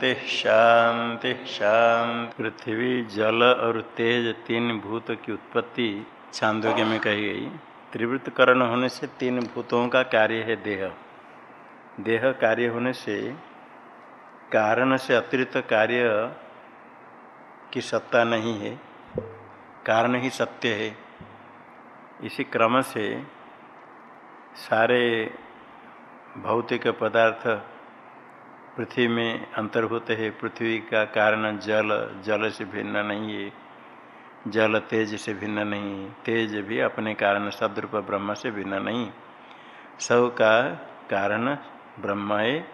शांति शांति शांति। पृथ्वी, जल और तेज तीन भूत की उत्पत्ति छांदोग्य में कही गई। त्रिवृत्त करण होने से तीन भूतों का कार्य है देह। देह कार्य होने से, कारण से अतिरिक्त कार्य की सत्ता नहीं है। कारण ही सत्य है। इसी क्रम से सारे भौतिक पदार्थ पृथ्वी में अंतर्भूत है। पृथ्वी का कारण जल जल से भिन्न नहीं है, जल तेज से भिन्न नहीं तेज भी अपने कारण सदरूप ब्रह्म से भिन्न नहीं। सब का कारण ब्रह्म है।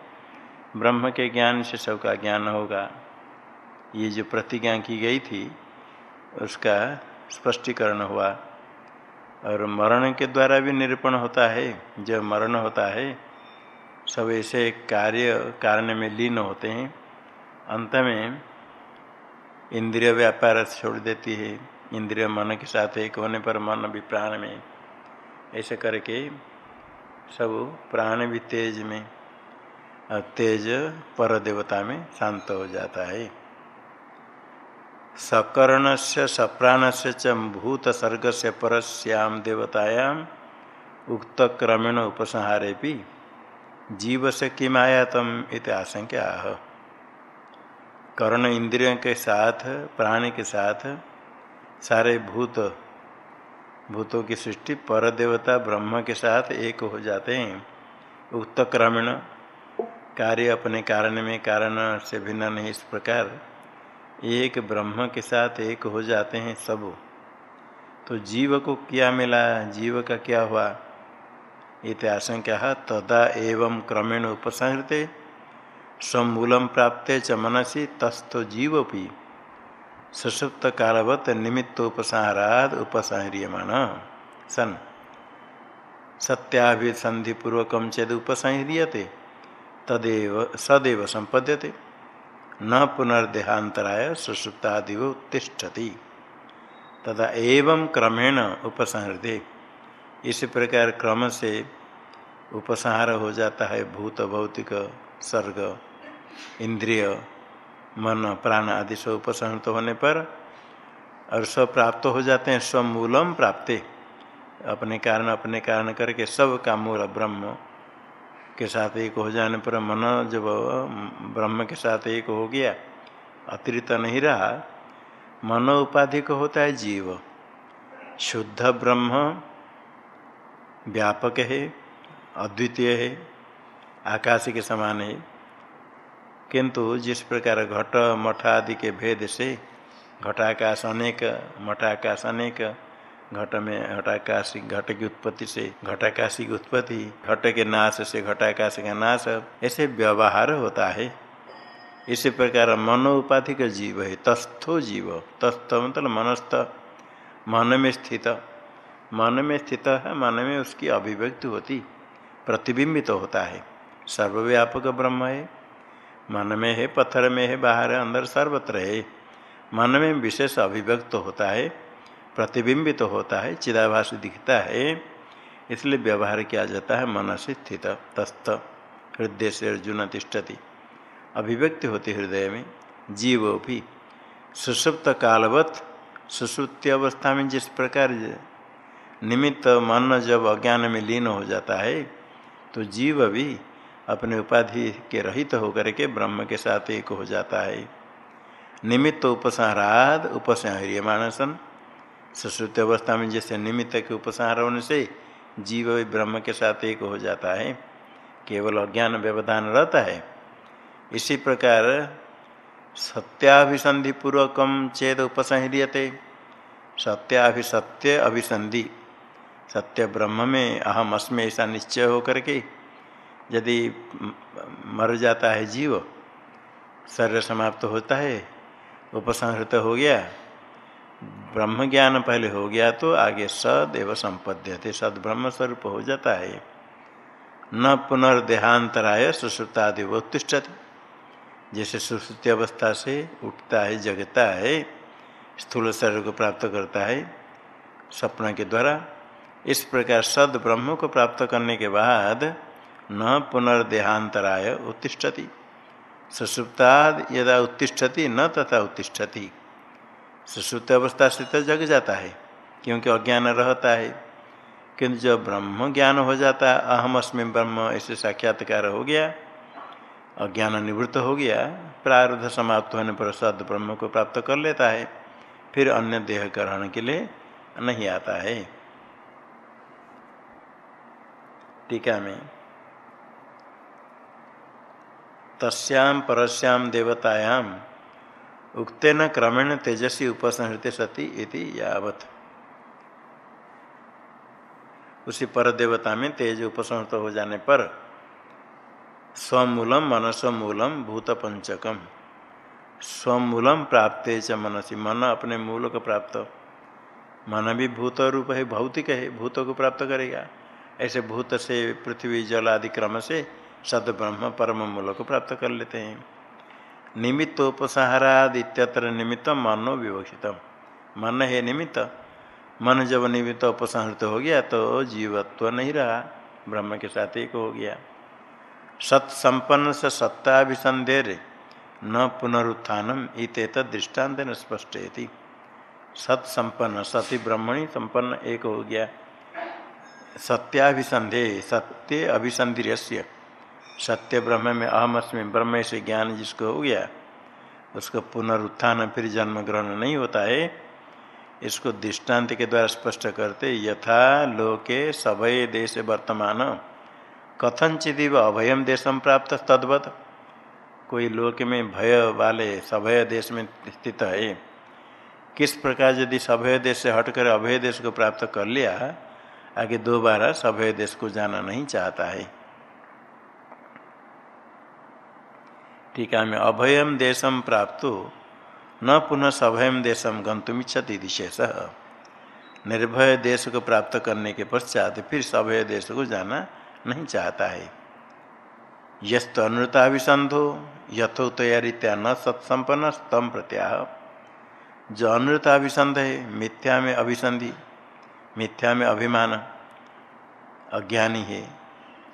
ब्रह्म के ज्ञान से सब का ज्ञान होगा। ये जो प्रतिज्ञा की गई थी, उसका स्पष्टीकरण हुआ। और मरण के द्वारा भी निरूपण होता है। जब मरण होता है सब ऐसे कार्य, कारण में लीन होते हैं। अंत में इंद्रिय व्यापार छोड़ देती है। इंद्रिय मन के साथ एक होने पर मन भी प्राण में। ऐसे करके सब प्राण भी तेज में और तेज पर देवता में शांत हो जाता है। सकर्ण से सप्राण से च भूत सर्ग से परस्याम देवतायाम उक्त क्रमेण उपसंहारे भी जीव से किम आयातम इत आशंका आह कर्ण इंद्रियों के साथ, प्राणी के साथ, सारे भूत, भूतों की सृष्टि पर देवता ब्रह्म के साथ एक हो जाते हैं। उक्त क्रमेण कार्य अपने कारण में कारण से भिन्न नहीं इस प्रकार। एक ब्रह्म के साथ एक हो जाते हैं सब। तो जीव को क्या मिला? जीव का क्या हुआ? इतिहासंख्या तदा एवं क्रमेण उपसंहृते स्वमूलम प्राप्त च मनसी तस्थो जीवपी सुषुप्त कालवत निमित्तोपसंहाराद उपसंह्रियमाण। सन। सत्याभिसंधिपूर्वक चेद उपसंह्रियते, तदेव, सदैव संपद्यते न पुनर्देहांतराय सुषुप्तादिव उत्तिष्ठति तदा एवं क्रमेण उपसंहृते। इस प्रकार क्रम से उपसंहार हो जाता है भूत, भौतिक, सर्ग, इंद्रिय, मन, प्राण आदि सब उपसंहृत होने पर और सब प्राप्त हो जाते हैं, स्वमूलम प्राप्ते। अपने कारण अपने कारण करके सब का मूल ब्रह्म के साथ एक हो जाने पर मन जब ब्रह्म के साथ एक हो गया, अतिरिक्त नहीं रहा, मनो उपाधि को होता है जीव। शुद्ध ब्रह्म व्यापक है, अद्वितीय है, आकाश के समान है। किंतु जिस प्रकार घट, मठ आदि के भेद से घटाकाश अनेक, मठाकाश अनेक, घट में घटाकाशी घट की उत्पत्ति से घटाकाशी की उत्पत्ति, घट के नाश से घटाकाश का नाश, ऐसे व्यवहार होता है। इसी प्रकार मनो उपाधि का जीव है, तस्थो जीव। तस्थ मतलब मनस्थ, मन में स्थित। मन में स्थित है, मन में उसकी अभिव्यक्ति होती, प्रतिबिंबित तो होता है। सर्वव्यापक ब्रह्म है। मन में है, पत्थर में है, बाहर है, अंदर सर्वत्र है। मन में विशेष अभिव्यक्त तो होता है, प्रतिबिंबित तो होता है, चिदाभास दिखता है। इसलिए व्यवहार किया जाता है, मन से स्थित तस्थ हृदय से अर्जुन तिष्ठति। अभिव्यक्ति होती हृदय में जीव भी सुसुप्त कालवत, सुसुप्ति अवस्था में जिस प्रकार निमित्त मन जब अज्ञान में लीन हो जाता है तो जीव भी अपने उपाधि के रहित होकर के ब्रह्म के साथ एक हो जाता है। निमित्त उपसंहाराद उपसंहार्य मानसन सुश्रुति अवस्था में जैसे निमित्त के उपसंहार होने से जीव भी ब्रह्म के साथ एक हो जाता है। केवल अज्ञान व्यवधान रहता है। इसी प्रकार सत्याभिसंधि पूर्वकम चेद उपसंहरियते। सत्याभिसत्य अभिसंधि। सत्य ब्रह्म में अहम अस्में ऐसा निश्चय हो करके यदि मर जाता है जीव, शरीर समाप्त होता है, उपसंहृत हो गया ब्रह्म ज्ञान पहले हो गया तो आगे सदैव संपद्य थे सद ब्रह्म स्वरूप हो जाता है। न पुनर्देहांतराय सुश्रुतादि वो उत्तिष्ठति जैसे सुश्रुति अवस्था से उठता है, जगता है, स्थूल शरीर को प्राप्त करता है सपना के द्वारा इस प्रकार सद ब्रह्म को प्राप्त करने के बाद न पुनर्देहांतराय उत्तिष्ठति। सुसुप्ता यदा उत्तिष्ठति, न तथा उत्तिष्ठति। सुसुप्त अवस्था से तो जग जाता है, क्योंकि अज्ञान रहता है। किंतु जब ब्रह्म ज्ञान हो जाता है अहम अस्मि ब्रह्म, ऐसे साक्षात्कार हो गया, अज्ञान निवृत्त हो गया, प्रारब्ध समाप्त होने पर सद ब्रह्म को प्राप्त कर लेता है, फिर अन्य देह ग्रहण के लिए नहीं आता है। टीका में। तस्याम परस्याम देवतायाम उक्तेन क्रमेण तेजस्वी उपसंहृत सती इति यावत। उसी पर देवता में तेज उपसंहृत हो जाने पर स्वमूलम मनस्वमूलम भूत पंचकम। स्वमूलम प्राप्त च मनसी। मन अपने मूल को प्राप्त। मन भी भूत रूप है, भौतिक है, भूत को प्राप्त करेगा। ऐसे भूत से, पृथ्वी जल आदि क्रम से सद ब्रह्म परम मूल को प्राप्त कर लेते हैं। निमित्तोपसहाराद निमित्त मनो विवक्षित मन है निमित्त। मन जब निमित्त उपसंहृत हो गया तो जीवत्व नहीं रहा। ब्रह्म के साथ एक हो गया। सत्संपन्न से सत्ताभिसंधेर न पुनरुत्थानम इत दृष्टांत न स्पष्ट सत्संपन्न, सती ब्रह्मणी संपन्न एक हो गया। सत्याभिसंधे सत्य अभिसंधि सत्य ब्रह्म में अहम अस्मि ब्रह्म से ज्ञान जिसको हो गया, उसको पुनरुत्थान, फिर जन्म ग्रहण नहीं होता है। इसको दृष्टांत के द्वारा स्पष्ट करते, यथा लोके सभय देश वर्तमान। कथनचित अभयम देशम प्राप्त तद्वत। कोई लोक में भय वाले सभय देश में स्थित है। किस प्रकार यदि सभय देश से हटकर अभय देश को प्राप्त कर लिया आगे दोबारा सभ्य देश को जाना नहीं चाहता है। टीका में अभयम देशम प्राप्त, न पुनः सभयम देशम गंतुम इच्छति विशेष। निर्भय देश को प्राप्त करने के पश्चात फिर सभय देश को जाना नहीं चाहता है। यस्त अनुताभिसंधो यथोतयारित्या न सत्संपन्न स्तम प्रत्याह। जो अनुताभिसंध है, मिथ्या में अभिसंधि मिथ्या में अभिमान, अज्ञानी है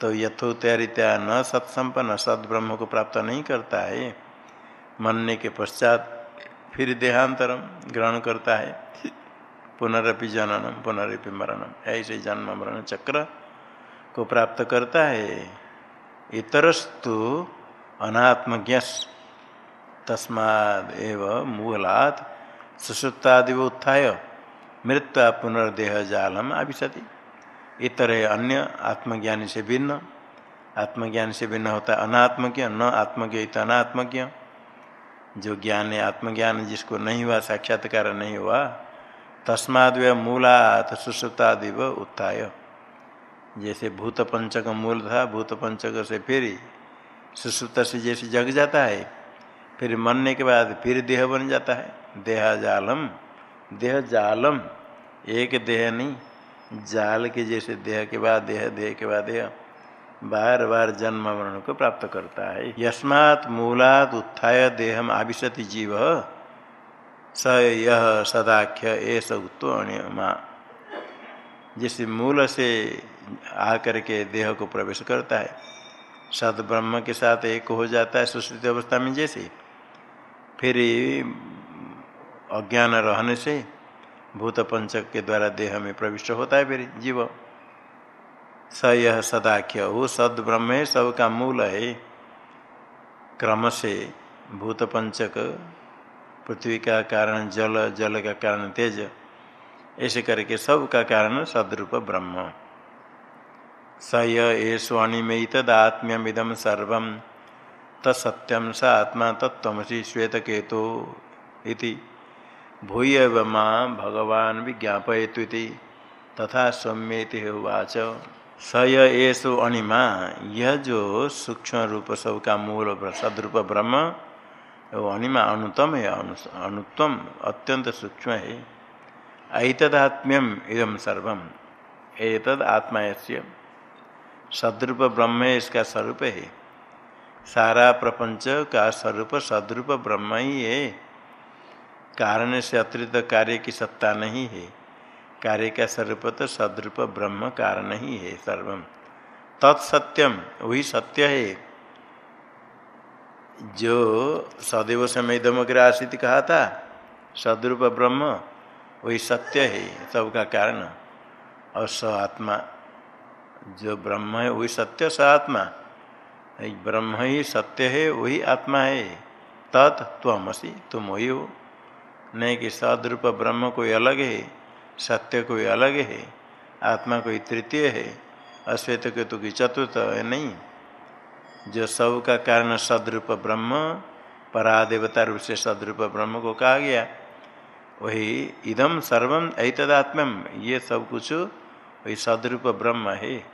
तो यथोतयारित्या न सत्संपन्न सद्ब्रह्म को प्राप्त नहीं करता है। मनने के पश्चात फिर देहांतरम ग्रहण करता है। पुनरपि जननम, पुनरपि मरणम, ऐसे जन्म मरण चक्र को प्राप्त करता है। इतरस्तु अनात्मज्ञ तस्माद एव मूलात उत्थाय। मृत्यु पुनर्देह जालम आविशति। इतर अन्य आत्मज्ञानी से भिन्न। आत्मज्ञान से भिन्न होता है अनात्मज्ञ, न आत्मज्ञ इत अनात्मज्ञ। जो ज्ञान है आत्मज्ञान जिसको नहीं हुआ, साक्षात्कार नहीं हुआ तस्माद वे मूलात सुसुप्तादिव उत्थाय। जैसे भूत पंचक मूल था, भूत पंचक से फिर सुसुप्त से जैसे जग जाता है, फिर मरने के बाद फिर देह बन जाता है। देह जालम देह जालम, एक देह नहीं, जाल के जैसे देह के बाद देह देह के बाद देह बार बार जन्म मरण को प्राप्त करता है। यस्मात् मूलात उत्थाय देहम आविशति जीव, स यह सदाख्य ऐसा उत्तमा जिस मूल से आकर के देह को प्रवेश करता है सद ब्रह्म के साथ एक हो जाता है सुश्रुति अवस्था में जैसे, फिर अज्ञान रहने से भूत पंचक के द्वारा देह में प्रविष्ट होता है फिर जीव। स यह सदाख्य। वो सद ब्रह्म है सब का मूल है। क्रम से भूत पंचक पृथ्वी का कारण, जल जल का कारण, तेज, ऐसे करके सब का कारण सदरूप ब्रह्म। स येषु अणिमयितदात्म्यमिदम सर्व। तत्सत्यम स आत्मा तत्वसी श्वेतकेतु इति। भूय माँ भगवान विज्ञापयतु तथा सौम्यति उवाच। स येषु अणिमा यह जो सूक्ष्म रूप सब का मूल सदरूप ब्रह्म वो अणिमा अणुतम है अणुत्वम अत्यंत सूक्ष्म है। ऐतदात्म्यम इदम सर्वम। एतद आत्मा सदरूप ब्रह्म इसका स्वरूप है। सारा प्रपंच का स्वरूप सदरूप ब्रह्म ही है। कारण से अतिरिक्त कार्य की सत्ता नहीं है। कार्य का स्वरूप तो सदरूप ब्रह्म कारण ही है सर्वम तत्सत्यम वही सत्य है। जो सदैव समय दमग्र आशित कहा था, सदरूप ब्रह्म, वही सत्य है, सबका कारण। और स आत्मा, जो ब्रह्म है, वही सत्य, स आत्मा। ब्रह्म ही सत्य है, वही आत्मा है। तत् तुम वही हो नहीं कि सदरूप ब्रह्म कोई अलग है, सत्य कोई अलग है, आत्मा कोई तृतीय है, अश्वेत के केतु की चतुर्थ है नहीं। जो सब का कारण सदरूप ब्रह्म, परादेवता रूप से सदरूप ब्रह्म को कहा गया, वही इदम सर्वम ऐतदात्म्यम ये सब कुछ वही सदरूप ब्रह्म है,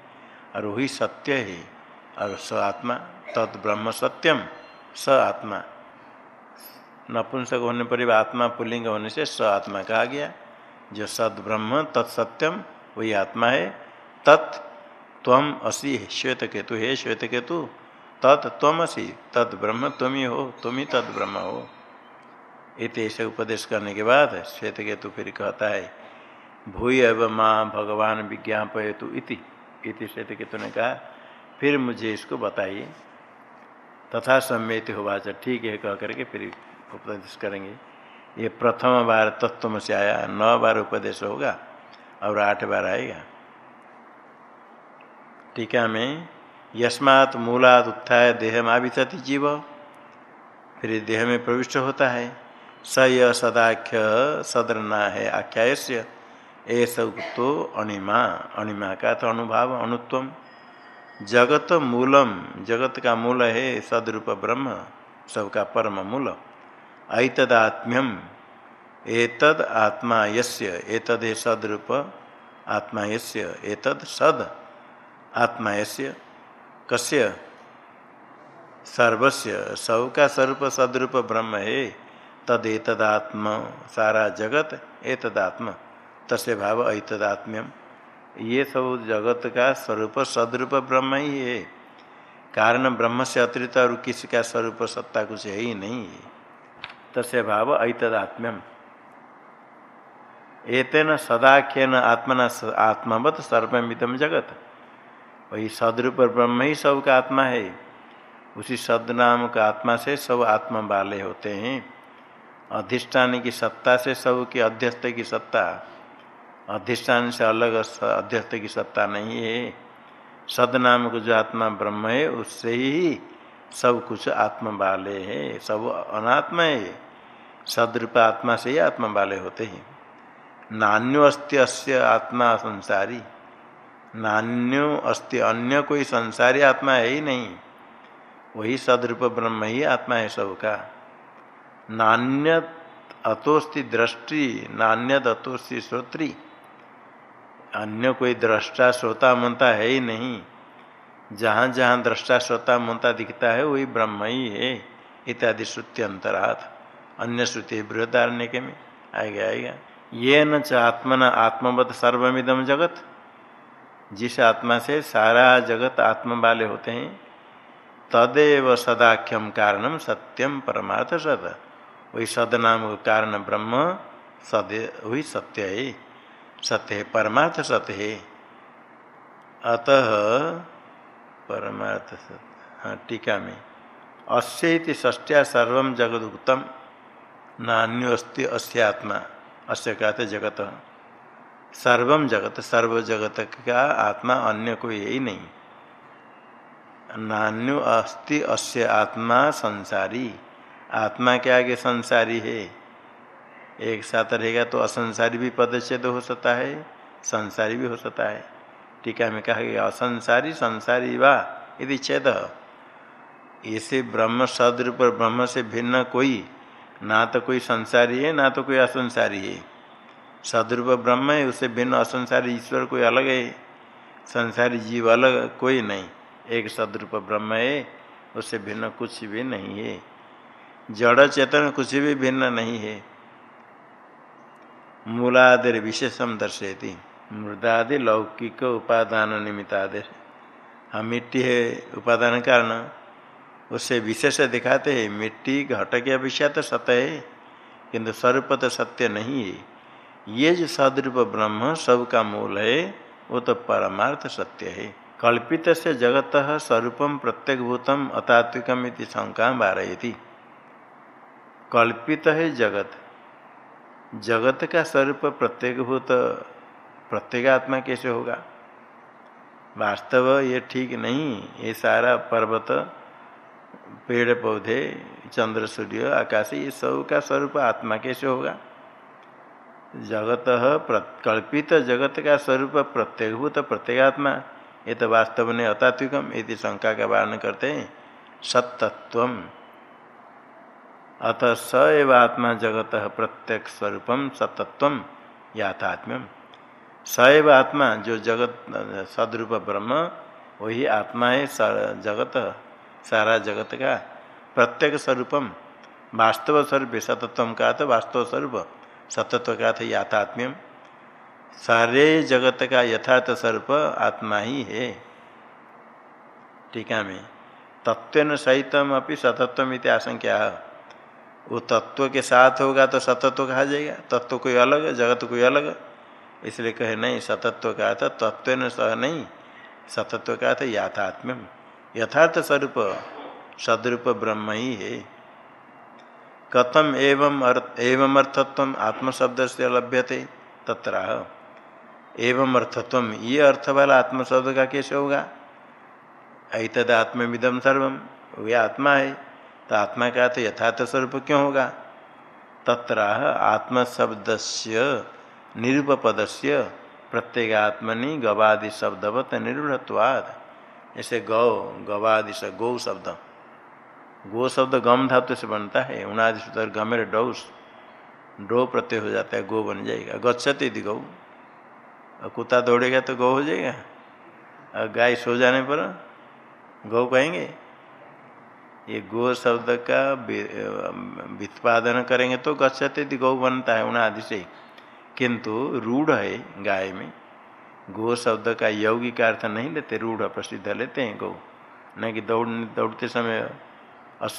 और वही सत्य है, और स आत्मा, तद ब्रह्म सत्यम स आत्मा। नपुंसक होने पर भी आत्मा पुलिंग होने से स आत्मा कहा गया। जो सद ब्रह्म तत्सत्यम वही आत्मा है। तत् तम असी श्वेत केतु हे, श्वेत केतु। तत् तम असी, तत् ब्रह्म तुम ही हो तुम ही तत् ब्रह्म हो। इत ऐसे उपदेश करने के बाद श्वेत केतु फिर कहता है, भूय एव माँ भगवान विज्ञापयतु इति। इति श्वेत केतु ने कहा, फिर मुझे इसको बताइए। तथा सम्यति होगा ठीक है, कह करके फिर उपदेश करेंगे। ये प्रथम बार तत्व से आया, नौ बार उपदेश होगा और आठ बार आएगा। टीका में, यस्मात् मूलाद उत्थाय देह माविशति जीव। फिर देह में प्रविष्ट होता है। स य सदाख्य सदरना है आख्याय ऐसा उक्तो अणिमा अणिमा का तो अनुभाव, अनुत्व। जगत मूलम, जगत का मूल है सदरूप ब्रह्म, सबका परम मूल। ऐतदात्म्यम। एतद आत्मा यस्य, एतद सदरूप आत्मा यस्य, एतद सद, आत्मा यस्य, कस्य? सर्वस्य। सब का स्वरूप सदरूप, ब्रह्म, है। तद एतदात्म, सारा जगत एतदात्म। तस्य भाव ऐतदात्म्यम। ये सब जगत का स्वरूप, सदरूप, ब्रह्म ही है। कारण ब्रह्म से अतिरिक्त और किसी का स्वरूप, सत्ता कुछ है ही नहीं। है तस्य भाव ऐतदात्म्यम। एतेन सदाख्यन आत्मना आत्मावत सर्वमितम जगत। वही सदरूप ब्रह्म ही सब का आत्मा है। उसी सद नाम का आत्मा से सब आत्मा वाले होते हैं। अधिष्ठान की सत्ता से सब की अध्यस्त की सत्ता। अधिष्ठान से अलग अध्यस्त की सत्ता नहीं है। सद नाम को जो आत्मा ब्रह्म है, उससे ही सब कुछ आत्मा वाले हैं, सब अनात्मा है। सदरूप आत्मा से ही आत्मा वाले होते हैं। नान्यो अस्ति अस्य आत्मा संसारी। नान्यो अस्ति अन्य कोई संसारी आत्मा है ही नहीं। वही सदरूप ब्रह्म ही आत्मा है सबका। नान्य अतोस्ति दृष्टि नान्य अतोस्ति श्रोत्री। अन्य कोई दृष्टा, श्रोता मनता है ही नहीं। जहाँ जहाँ दृष्टा श्रोता मनता दिखता है, वही ब्रह्म ही है। इत्यादि श्रुति अंतराथ अन्य श्रुति बृहदारण्य में। आएगा आएगा। ये न च आत्मना आत्मवत सर्वमिदम जगत। जिस आत्मा से सारा जगत आत्म वाले होते हैं, तदेव सदाख्यम कारणम सत्यम परमार्थ सद। वही सद नाम कारण ब्रह्म, सदे वही सत्य है। सत्य है, परमार्थ सत्य है। अतः परमार्थ हाँ टीका में। अस्य ष्टिया सर्व जगदुक्तम। नान्योस्ति अस्य आत्मा अस्य कहते जगत। सर्वम जगत सर्व जगत का आत्मा अन्य कोई ही नहीं। नान्यो अस्ति अस्य आत्मा संसारी। आत्मा के आगे संसारी है। एक साथ रहेगा तो असंसारी भी पदच्छेद हो सकता है, संसारी भी हो सकता है। टीका में कहा गया, असंसारी, संसारी वा यदि छेद इसे ब्रह्म सदरूप ब्रह्म से भिन्न कोई, ना तो कोई संसारी है, ना तो कोई असंसारी है। सदरूप ब्रह्म है उससे भिन्न असंसारी ईश्वर कोई अलग है। संसारी जीव अलग कोई नहीं, एक सदरूप ब्रह्म है उससे भिन्न कुछ भी नहीं है। जड़ चेतन कुछ भी भिन्न नहीं है। मूलादि विशेषम दर्शयती। मृदादि लौकिक उपादान निमित्तादि हम मिट्टी है उपादान कारण। उससे विशेष दिखाते हैं, मिट्टी घट के विषय तो सत्य है, किंतु स्वरूप तो सत्य नहीं है। ये जो सदरूप ब्रह्म सब का मूल है, वो तो परमार्थ सत्य है। कल्पित से जगत स्वरूप प्रत्येकभूतम अतात्विकम शंका बारयती। कल्पित है जगत। जगत का स्वरूप प्रत्येकभूत प्रत्येगात्मा कैसे होगा? वास्तव ये ठीक नहीं, ये सारा पर्वत, पेड़ पौधे, चंद्र, सूर्य, आकाश, ये सब का स्वरूप आत्मा कैसे होगा? जगत कल्पित जगत का स्वरूप प्रत्येकभूत प्रत्येगात्मा, ये तो वास्तव में अतात्विकम यदि शंका का वारण करते हैं। सत्तत्व अतः स एव आत्मा जगत प्रत्येक स्वरूपम सतत्व याथात्म्यम। स एव आत्मा जो जगत, सदरूप ब्रह्म, वही आत्मा है जगत, सारा जगत का प्रत्येक स्वरूपम। वास्तव स्वरूप सतत्व का तो वास्तव स्वरूप, सतत्व का था याथात्म्यम सारे जगत का यथार्थ स्वरूप आत्मा ही है। टीका में। तत्व सहितम अपनी सतत्व इति आशंका वो तत्व के साथ होगा तो सतत्व कहा जाएगा। तत्व कोई अलग, जगत कोई अलग। इसलिए कहे, नहीं, सतत्व का था, तत्व न सह नहीं, सतत्व का था, याथात्म्यम। यथार्थ स्वरूप, सदरूप ब्रह्म ही है। कथम एवं अर्थ, एवं अर्थत्व आत्मशब्द से लभ्यते तत्र एवं अर्थत्व, ये अर्थ वाला आत्मशब्द का कैसे होगा। ऐतद आत्मविदम सर्वम वे आत्मा है तो आत्मा का तो यथार्थ स्वरूप क्यों होगा? तत्र आत्मशब्द से निरूपद से प्रत्येगात्मनि गवादि शब्दवत निरूढ़त्वाद ऐसे गौ, गवादि से गौ शब्द। गो शब्द गम धातु से बनता है, उनादि सूत्र गमेर डौस। डो प्रत्यय हो जाता है, गो बन जाएगा। गच्छत यदि गौ। और कुत्ता दौड़ेगा तो गौ हो जाएगा। और गाय सो जाने पर गौ कहेंगे, ये गो शब्द का वित्पादन करेंगे तो गच्छत यदि गौ बनता है उनादि से किंतु रूढ़ है गाय में। गो शब्द का यौगिक अर्थ नहीं लेते, रूढ़ प्रसिद्ध लेते हैं गौ न कि दौड़, दौड़ते समय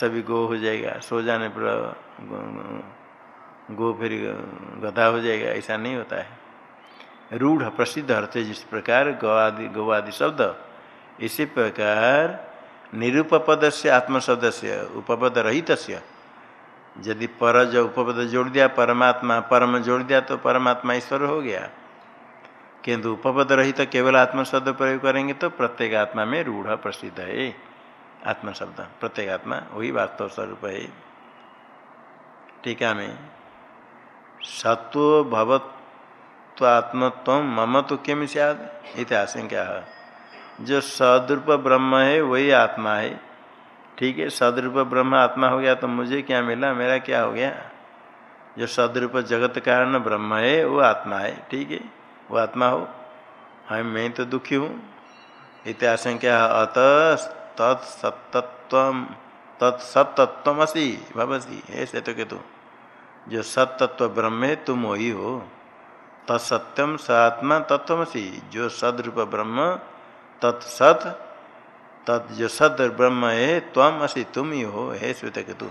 भी गो हो जाएगा, सो जाने पर गो फिर गधा हो जाएगा, ऐसा नहीं होता है। रूढ़ प्रसिद्ध अर्थ है जिस प्रकार गवादि गवादि शब्द, इसी प्रकार निरूपद से आत्मशब्द से उपपद रहित यदि पर जो उपपद जोड़ दिया, परमात्मा, परम जोड़ दिया तो परमात्मा ईश्वर हो गया। किंतु उपपद रहित तो केवल आत्मशब्द प्रयोग करेंगे तो प्रत्येक आत्मा में रूढ़ प्रसिद्ध है। आत्मा शब्द प्रत्येगात्मा वही वास्तव स्वरूप है। टीका में सत्व भवत्व आत्मत्व मम तो किम सियाद? इतिहास क्या जो सदरूप ब्रह्म है, वही आत्मा है। ठीक है, सदरूप ब्रह्म आत्मा हो गया तो मुझे क्या मिला, मेरा क्या हो गया? जो सदरूप जगत कारण ब्रह्म है, वो आत्मा है, ठीक है, वो आत्मा हो। हम मैं तो दुखी हूँ। इतिहास क्या अत तत्सतत्व तत्सतत्वसी भवसी ऐसे तो केतु जो सतत्व ब्रह्म है, तुम वही हो। तत्सत्यम स आत्मा तत्वसी जो सदरूप ब्रह्म तत्सत तत् जो सद ब्रह्म है तम असी तुम ही हो हे श्वेत केतु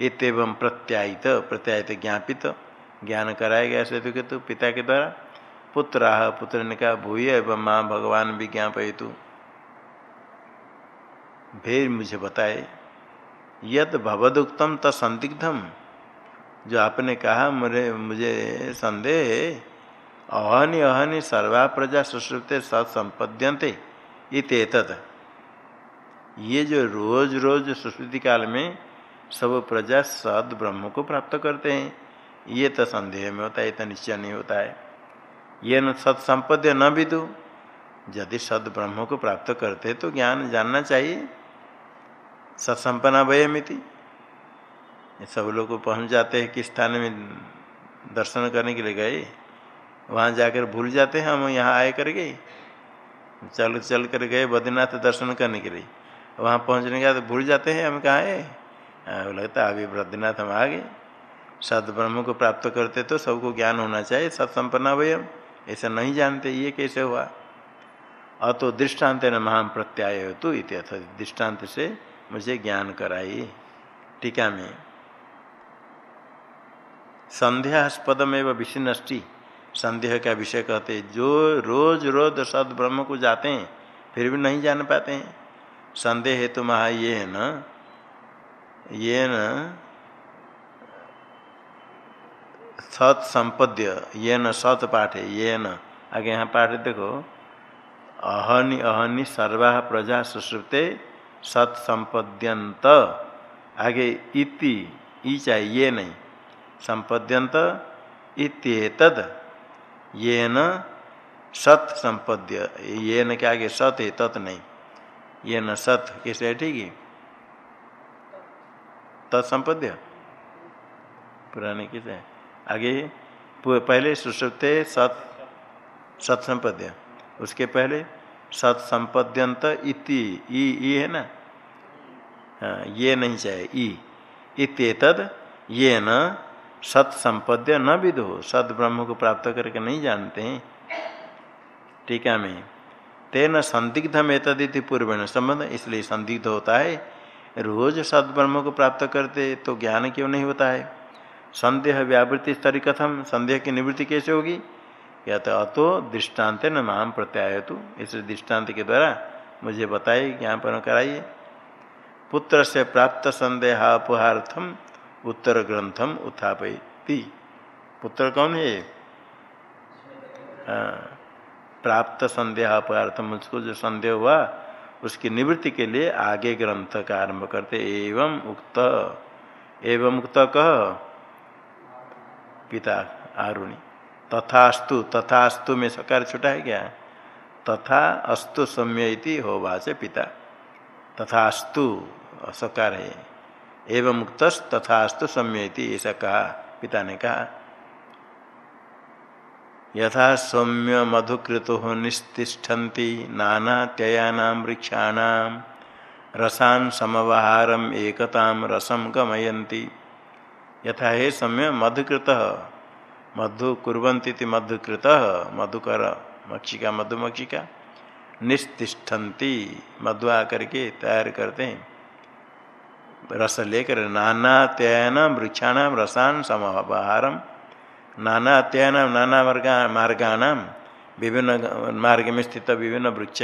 इतम प्रत्यायित प्रत्यायित ज्ञापित, ज्ञान कराया गया श्वेत केतु पिता के द्वारा। पुत्र आह पुत्र ने कहा भूय एवं माँ भगवान विज्ञापयतु फिर मुझे बताए, यद भवदुक्तम तंदिग्धम जो आपने कहा मुझे मुझे संदेह अहनि अहनि सर्वा प्रजा सुश्रुते सत्संपद्यंते इत ये जो रोज रोज सुश्रुति काल में सब प्रजा सद ब्रह्म को प्राप्त करते हैं। ये तो संदेह में होता है, ये तो निश्चय नहीं होता है। ये न सत्संपद्य न विदु। यदि सद ब्रह्म को प्राप्त करते तो ज्ञान जानना चाहिए। सत्संपना वयमिति सब लोग पहुँच जाते हैं, किस स्थान में दर्शन करने के लिए गए? वहाँ जाकर भूल जाते हैं, हम यहाँ आए कर गए चल चल कर गए बद्रीनाथ दर्शन करने के लिए। वहाँ पहुँचने के बाद भूल जाते हैं हम कहाँ आए लगता अभी बद्रीनाथ हम आ गए सदब्रह्म को प्राप्त करते तो सबको ज्ञान होना चाहिए सत्संपन्ना वयम ऐसा नहीं जानते ये कैसे हुआ। अतो दृष्टांत न महान प्रत्याय हो तो इत्यर्थ दृष्टांत से मुझे ज्ञान कराई टीका में। संध्यास्पदम एवं विषिन्नष्टि संदेह का विषय कहते जो रोज रोज सद ब्रह्म को जाते हैं, फिर भी नहीं जान पाते हैं। संदेह हेतु महा ये न? ये न सत संपद्य, ये न सत पाठ ये न। आगे यहाँ पाठ देखो। अहनि अहनि सर्वा प्रजा सुश्रुते सत संपद्यंत आगे इति ई चाहिए ये नहीं। संपद्यंत इत्येतद ये न सत संपद्य, ये न क्या आगे सत है तत् नहीं। ये न सत कैसे ठीक है तत्संपद्य। पुराने किसे? आगे पहले सुश्रुते सत, सत्संपद्य। उसके पहले सत्संपद्यंत इति ई ई है ना? हाँ ये नहीं चाहिए ई इतद ये न सत्संपद्य न विदो। सद ब्रह्म को प्राप्त करके नहीं जानते। हैं टीका में तेन संदिग्धम एतदिति पूर्व संबंध इसलिए संदिग्ध होता है। रोज सद्ब्रह्म को प्राप्त करते तो ज्ञान क्यों नहीं होता है? संदेह व्यावृत्ति स्तरी कथम संदेह की निवृत्ति कैसे होगी? या तो अतो दृष्टांत न माम प्रत्याय तो इस दृष्टांत के द्वारा मुझे बताइए ज्ञापन कराइए। पुत्र से प्राप्त संदेहापहार्थम उत्तर ग्रंथम उत्थापयती। पुत्र कौन है? हाँ, प्राप्त संदेह संदेहापहार्थम उसको जो संदेह हुआ, उसकी निवृत्ति के लिए आगे ग्रंथ का आरंभ करते एवं उक्त एवं उक्त कह, पिता आरुणी, तथास्तु तथास्तु में सकार छुटा है क्या? तथा अस्तु सम्य हो वाचे पिता। तथास्तु सकार है। एवं मुक्त तथास्तु सम्य ऐसा कहा, पिता ने कहा यथा सौम्य मधुकृत निस्तिष्ठन्ति नाना त्ययानाम वृक्षाणाम रसान समवाहारम एकताम रसम गमयंती यथा हे सौम्य मधुकृत, मधु कुरंती मधुकृत, मधुकर, मक्षिका, मधुमक्षिका, निस्तिष्ठन्ति, मधु आकर के तैयार करते हैं। रस लेकर नाना त्ययन वृक्षाणाम रसान समाहारम नाना त्ययन नाना मार्गा मार्गाणाम विभिन्न मार्ग में स्थित विभिन्न वृक्ष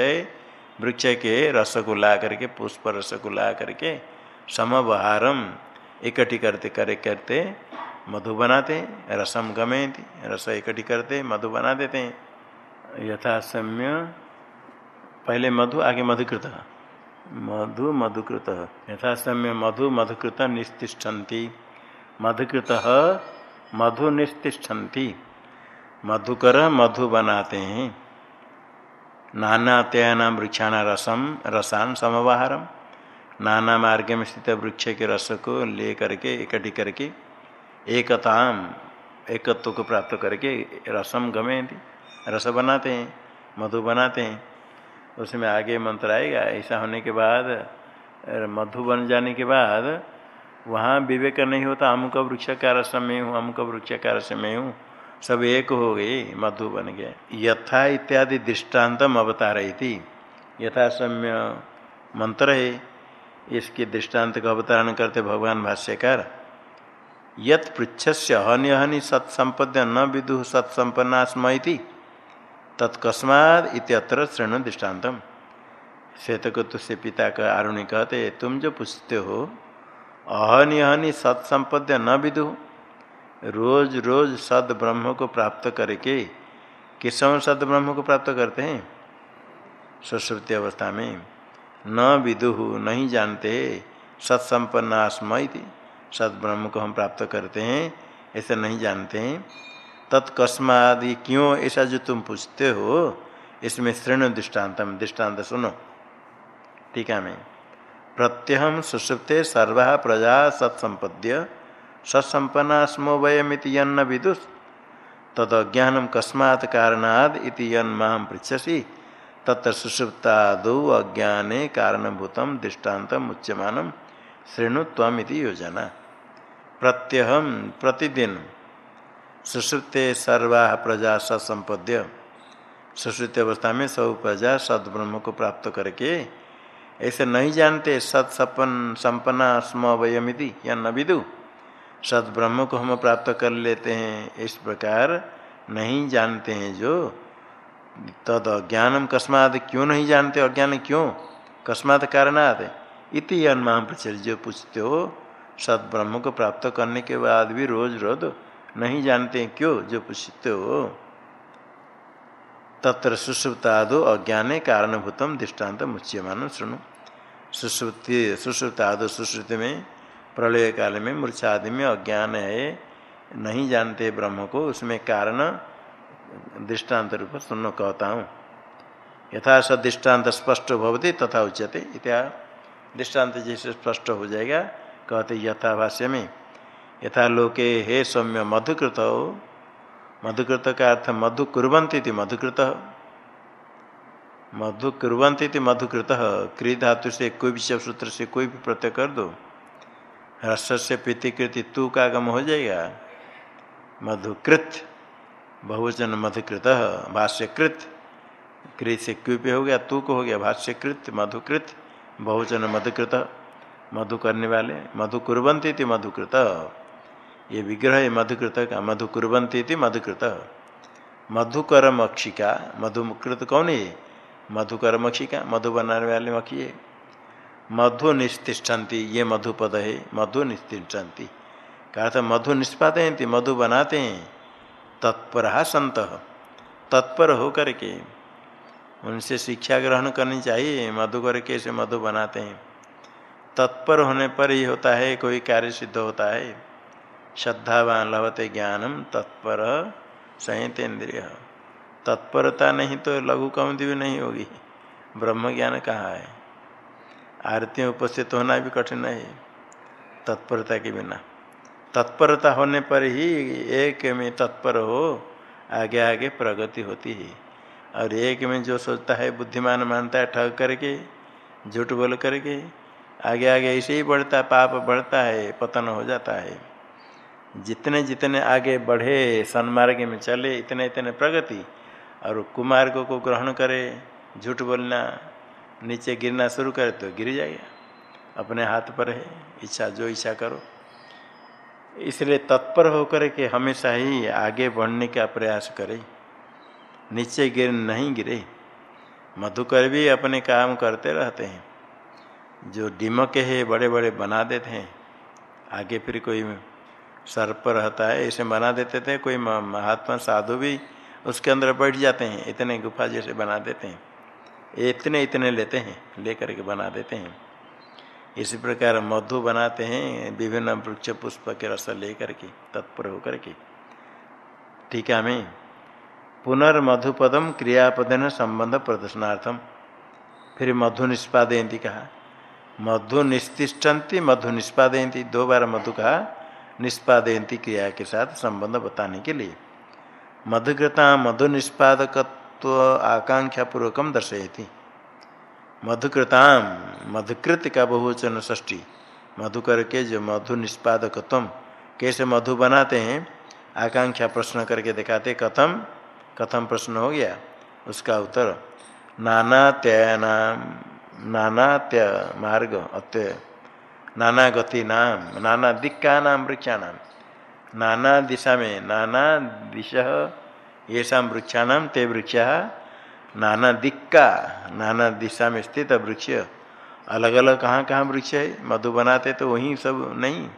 वृक्ष के रस को ला करके, पुष्प रस को ला करके, समवहारम इकट्ठी करते, करे करते, मधु बनाते, रसम गमेंती, रस इकट्ठी करते, मधु बना देते। हैं यथा सम्य पहले मधु, आगे मधुकृत। मधु, मधुकृत। यथा सम्य मधु, मधुकृत निस्तिष्ठन्ति। मधुकृत मधु निस्तिष्ठन्ति। मधुकर मधु बनाते हैं। नाना त्याना वृक्षाणा रसम, रसान समवाहरम। नाना मार्ग में स्थित वृक्ष के रस को ले करके इकट्ठी करके, एकताम, एकत्व को प्राप्त करके रसम गमे रस बनाते हैं, मधु बनाते हैं। उसमें आगे मंत्र आएगा, ऐसा होने के बाद, मधु बन जाने के बाद वहाँ विवेक नहीं होता अमुक वृक्ष का रस में हूँ अमुक वृक्ष का रस में हूँ? सब एक हो गए, मधु बन गए। यथा इत्यादि दृष्टान्तम अवतार थी यथा सम्य मंत्र है, इसके दृष्टांत का अवतारण करते भगवान भाष्यकार। यत पृछस्य हनि हनि सत्संपद्य न विदु सत्संपन्ना स्म तत्कस्माद इत्यत्र श्रेणु दृष्टान्तम। श्वेतकुतु से पिता का आरुणि कहते, तुम जो पूछते हो अहनि हनि सत्संपद्य न विदु। रोज रोज सद ब्रह्म को प्राप्त करके किस समय सद ब्रह्म को प्राप्त करते हैं? सुश्रुति अवस्था में। न विदु, नहीं जानते सत्संपन्ना स्म सदब्रह्म को हम प्राप्त करते हैं, ऐसा नहीं जानते हैं। तत्कस्मादि क्यों ऐसा जो तुम पूछते हो, इसमें श्रेणु दृष्टान्तम दृष्टांत सुनो। टीका में। प्रत्यहम सुषुप्ते सर्वा प्रजा सत्संपद्य सत्संपन्ना स्मो वयमिति यन्न विदुष तद अज्ञानम कस्मात् कारणाद इति यन्मां पृछसी तत्र सुषुप्तादौ अज्ञाने कारणभूतम दृष्टान्तम उच्यमानम श्रेणुत्वमिति योजना। प्रत्यहम प्रतिदिन सुश्रुते सर्वा प्रजा सत्संपद्य सुश्रुति अवस्था में सब प्रजा सद्ब्रह्म को प्राप्त करके ऐसे नहीं जानते सत सपन संपन्ना स्म वयमिति, या न विदु सदब्रह्म को हम प्राप्त कर लेते हैं। इस प्रकार नहीं जानते हैं जो। तद अज्ञानम कस्मात क्यों नहीं जानते अज्ञान क्यों? कस्मात कारणात। इति अनुमान प्रचल जो पूछते हो सद ब्रह्म को प्राप्त करने के बाद भी रोज रोज नहीं जानते क्यों? जो पूछते हो। तत्र सुश्रुतादो अज्ञाने कारणभूतम दृष्टांत मुच्यमान सुनो सुश्रुति, सुश्रुतादो सुश्रुति में प्रलय काल में, मूर्छादि में अज्ञान है नहीं जानते ब्रह्म को, उसमें कारण दृष्टांत रूप सुनो कहता हूँ। यथा स दृष्टांत स्पष्ट भवती, तथा उच्यते। इत्या दृष्टांत जैसे स्पष्ट हो जाएगा, कहते यथा भाष्य में, यथा लोके हे सौम्य मधुकृत मधुकृत का अर्थ मधु कुरंती थी मधुकृत। मधु कुरंती थी मधुकृत। क्री धातु से कोई भी सूत्र से कोई भी प्रत्यय कर दो। रस से प्रीतिकृति तू का गम हो जाएगा। मधुकृत, बहुवचन मधुकृत। भाष्यकृत कृत से क्यू पे हो गया, तू को हो गया। भाष्यकृत, मधुकृत, बहुवचन मधुकृत। मधु करने वाले मधु कुरंती थी मधुकृत। ये विग्रह है मधुकृत का मधु कुरंती थी मधुकृत। मधुकर मक्षिका, मधुकृत कौन है मधुकर मक्षिका, मधु बनाने वाले मक्खी है। मधु निस्तिष्ठन्ति, ये मधुपद है, मधु निस्तिष्ठन्ति। कहा था, मधु निष्पादयती मधु बनाते हैं। तत्पर संत। तत्पर हो करके उनसे शिक्षा ग्रहण करनी चाहिए, मधु करके ऐसे मधु बनाते हैं। तत्पर होने पर ही होता है, कोई कार्य सिद्ध होता है। श्रद्धावान लभते ज्ञानम तत्पर संहितेन्द्रिय तत्परता नहीं तो लघु कमति भी नहीं होगी। ब्रह्म ज्ञान कहाँ है? आरती उपस्थित होना भी कठिन है तत्परता के बिना। तत्परता होने पर ही एक में तत्पर हो, आगे आगे प्रगति होती है। और एक में जो सोचता है, बुद्धिमान मानता है, ठग करके, झूठ बोल करके, आगे आगे ऐसे ही बढ़ता, पाप बढ़ता है, पतन हो जाता है। जितने जितने आगे बढ़े, सन्मार्ग में चले, इतने इतने प्रगति, और कुमार्ग को ग्रहण करे, झूठ बोलना, नीचे गिरना शुरू करे तो गिर जाएगा। अपने हाथ पर है, इच्छा, जो इच्छा करो। इसलिए तत्पर होकर के हमेशा ही आगे बढ़ने का प्रयास करे। नीचे गिर नहीं गिरे। मधुकर भी अपने काम करते रहते हैं। जो डिमक है बड़े बड़े बना देते हैं। आगे फिर कोई सर्प रहता है ऐसे बना देते थे। कोई महात्मा साधु भी उसके अंदर बैठ जाते हैं, इतने गुफा जैसे बना देते हैं। इतने इतने लेते हैं, लेकर के बना देते हैं। इसी प्रकार मधु बनाते हैं, विभिन्न वृक्ष पुष्प के रस लेकर के, तत्पर होकर के। टीका में पुनर्मधुपदम क्रियापदन संबंध प्रदर्शनार्थम फिर मधु निष्पादयती कहा। मधु निस्तिष्ठन्ति मधु निष्पादयती दो बार मधु कहा। निष्पादयंती क्रिया के साथ संबंध बताने के लिए। मधुकृता मधु निष्पादकत्व आकांक्षा पूर्वकम दर्शयती। मधुकृताम मधुकृत का बहुवचन ष्टी मधुकर के जो मधु निष्पादकत्व कैसे मधु बनाते हैं, आकांक्षा प्रश्न करके दिखाते कथम कथम प्रश्न हो गया, उसका उत्तर, नानात्यानाम, नानात्य मार्ग, अत्य नाना गति नाम नाना दिक्का नाम वृक्षाणाम। नाना दिशा में नाना दिश ये शाम वृक्षाणाम ते वृक्ष नाना दिक्का नाना दिशा में स्थित वृक्ष। अलग अलग कहाँ कहाँ वृक्ष है? मधु बनाते तो वहीं सब नहीं।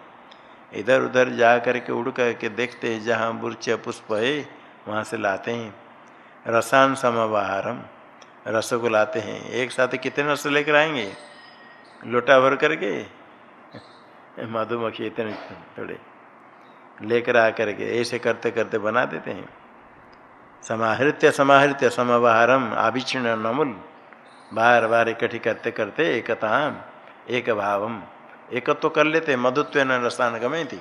इधर उधर जा करके उड़ करके देखते हैं जहाँ वृक्ष पुष्प है, वहाँ से लाते हैं। रसान समवाहारम रसों को लाते हैं। एक साथ कितने रस लेकर आएँगे? लोटा भर करके? मधुमक्खी इतने थोड़े। लेकर आकर के ऐसे करते करते बना देते हैं। समाहृत्य समाहृत्य, समवाहरम, आभिक्षण नमुल। बार बार इकट्ठी करते करते एकताम एक भावम एक तो कर लेते, मधुत्व न रसान गमे थी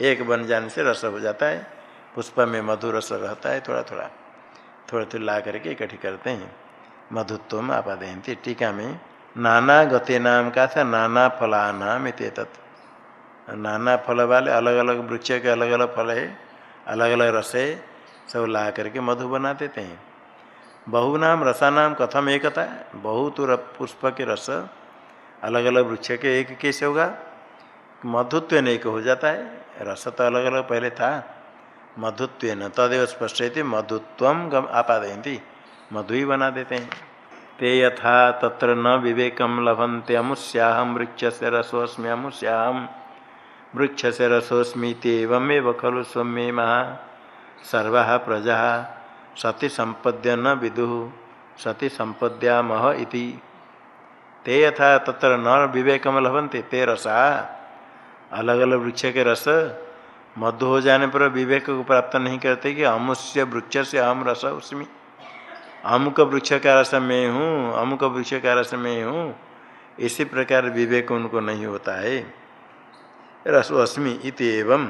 एक बन जाने से रस हो जाता है। पुष्प में मधु रस रहता है थोड़ा थोड़ा थोड़ा थोड़ा ला करके इकट्ठी करते हैं। मधुत्व आपादयती टीका में नाना गति नाम का था, नाना फला नाम इत नाना फल वाले अलग अलग वृक्ष के अलग अलग फल है अलग अलग रस है सब ला करके मधु बना देते हैं। बहु नाम रसानाम कथम एकता बहुत पुष्प के रस अलग अलग वृक्ष के एक कैसे होगा? मधुत्व एक हो जाता है, रस तो अलग अलग पहले था। मधुत्व न, तदेव स्पष्ट है मधुत्व आपादयती मधु ही बना देते हैं। ते यथा तत्र न विवेकम लभंते अमुष्याहम वृक्ष से रसोस्मी अमुष्याहम वृक्ष से रसोस्मी तेवमेव खलु सौम्य महा सर्वा प्रजा। सती संपद्य न विदु। सती संपद्या मह इति। ते यथा तत्र न विवेकम लभंते ते रसा। अलग अलग वृक्ष के रस। मधु हो जाने पर विवेक को प्राप्त नहीं करते कि अमुष्य वृक्ष से अहम रस उसमें अमुक वृक्ष का रस में हूँ, अमुक वृक्ष का रस में हूँ। इसी प्रकार विवेक उनको नहीं होता है। रसो अस्मि इत एवं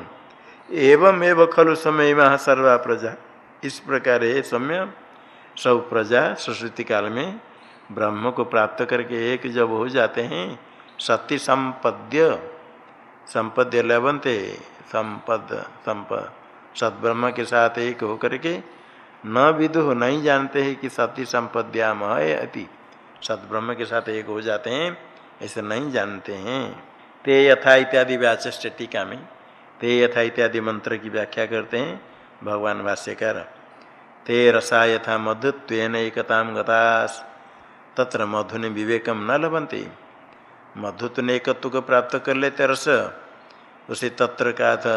एवं एवं खलु समय महा सर्वा प्रजा। इस प्रकार है समय सब प्रजा सरस्वती काल में ब्रह्म को प्राप्त करके एक जब हो जाते हैं, सत्य संपद्य। संपद्य लवंते संपद संप, सदब्रह्म के साथ एक होकर के न विदु नहीं जानते हैं कि सती संपद्याम है अति। सदब्रह्म के साथ एक हो जाते हैं, ऐसे नहीं जानते हैं। ते यथा इत्यादि व्याचष्ट टीका में ते यथा इत्यादि मंत्र की व्याख्या करते हैं, भगवान भाष्यकर। ते रसा यथा मधुत्व एकता गतास। तत्र मधुने विवेकम न लभंते मधुत्व ने एकत्व को प्राप्त कर लेते रस। उसे तत्र का था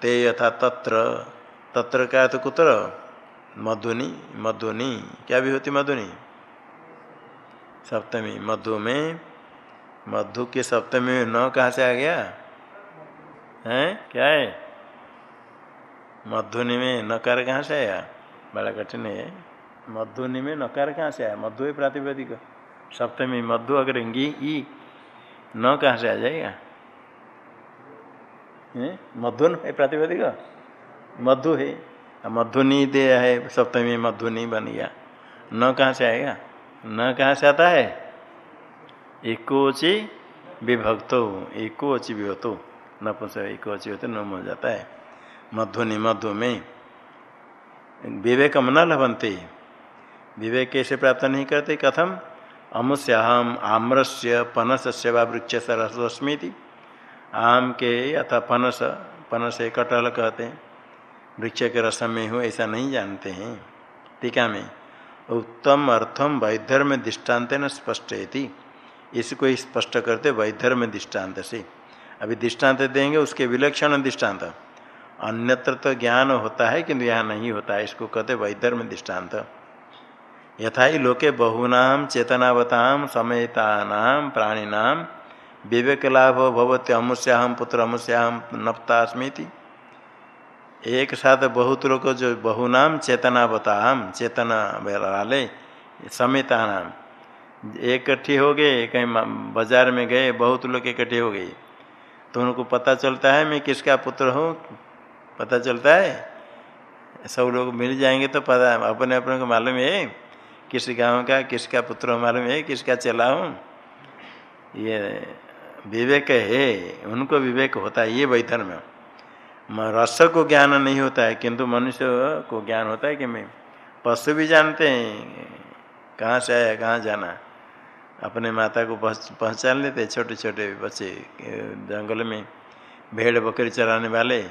ते यथा तत्र तत्र का तो कुत्र? मधुनी मधुनी। क्या भी होती मधुनी? सप्तमी मधु में मधु के सप्तमी में न कहाँ से आ गया? है? क्या है? मधुनि में नकार कहाँ से आया? बड़ा कठिन है। मधुनि में नकार कहाँ से आया? मधु है प्रातिपदिक। सप्तमी मधु अगर ई, न कहाँ से आ जाएगा? मधुन है प्रातिपदिक? मधु है। मधुनी दे है, सप्तमी मधुनी बन गया। न कहाँ से आएगा? न कहाँ से आता है? एकोची विभक्तो एकोची विभक्तो। न पुछ एकोची होते, न हो जाता है। मधुनी मधु में विवेकम न लभंते विवेक कैसे प्राप्त नहीं करते? कथम अमुष्याम आम्रस्य पनस सेवा वृक्ष सरस्वस्मी आम के अथवा पनस पनस कटहल कहते हैं। वृक्ष के रस में हो, ऐसा नहीं जानते हैं। टीका में, उत्तम अर्थम वैधर्म दृष्टांत न स्पष्ट इसको स्पष्ट करते वैधर्म दृष्टांत से। अभी दृष्टांत देंगे, उसके विलक्षण दृष्टांत। अन्यत्र तो ज्ञान होता है किंतु यहाँ नहीं होता है, इसको कहते वैधर्म दृष्टांत। यथा ही लोके बहूनाम चेतनावताम समेता प्राणीनाम विवेक लाभ भवते अमुष्याहम पुत्र अमुष्याहम नपता स्मृति एक साथ बहुत लोग जो बहुनाम चेतना बताम चेतना वाले समिता नाम इकट्ठे हो गए, कहीं बाज़ार में गए, बहुत लोग इकट्ठे हो गए। तो उनको पता चलता है मैं किसका पुत्र हूँ, पता चलता है? सब लोग मिल जाएँगे तो पता अपने अपने को मालूम है, किस गाँव का, किसका पुत्र मालूम है, किसका चला हूँ। ये विवेक है, उनको विवेक होता है, ये वैधर्म। रस को ज्ञान नहीं होता है, किंतु मनुष्य को ज्ञान होता है कि मैं पशु भी जानते हैं, कहाँ से आया, कहाँ जाना। अपने माता को पहचान लेते छोटे छोटे बच्चे जंगल में भेड़ बकरी चराने वाले,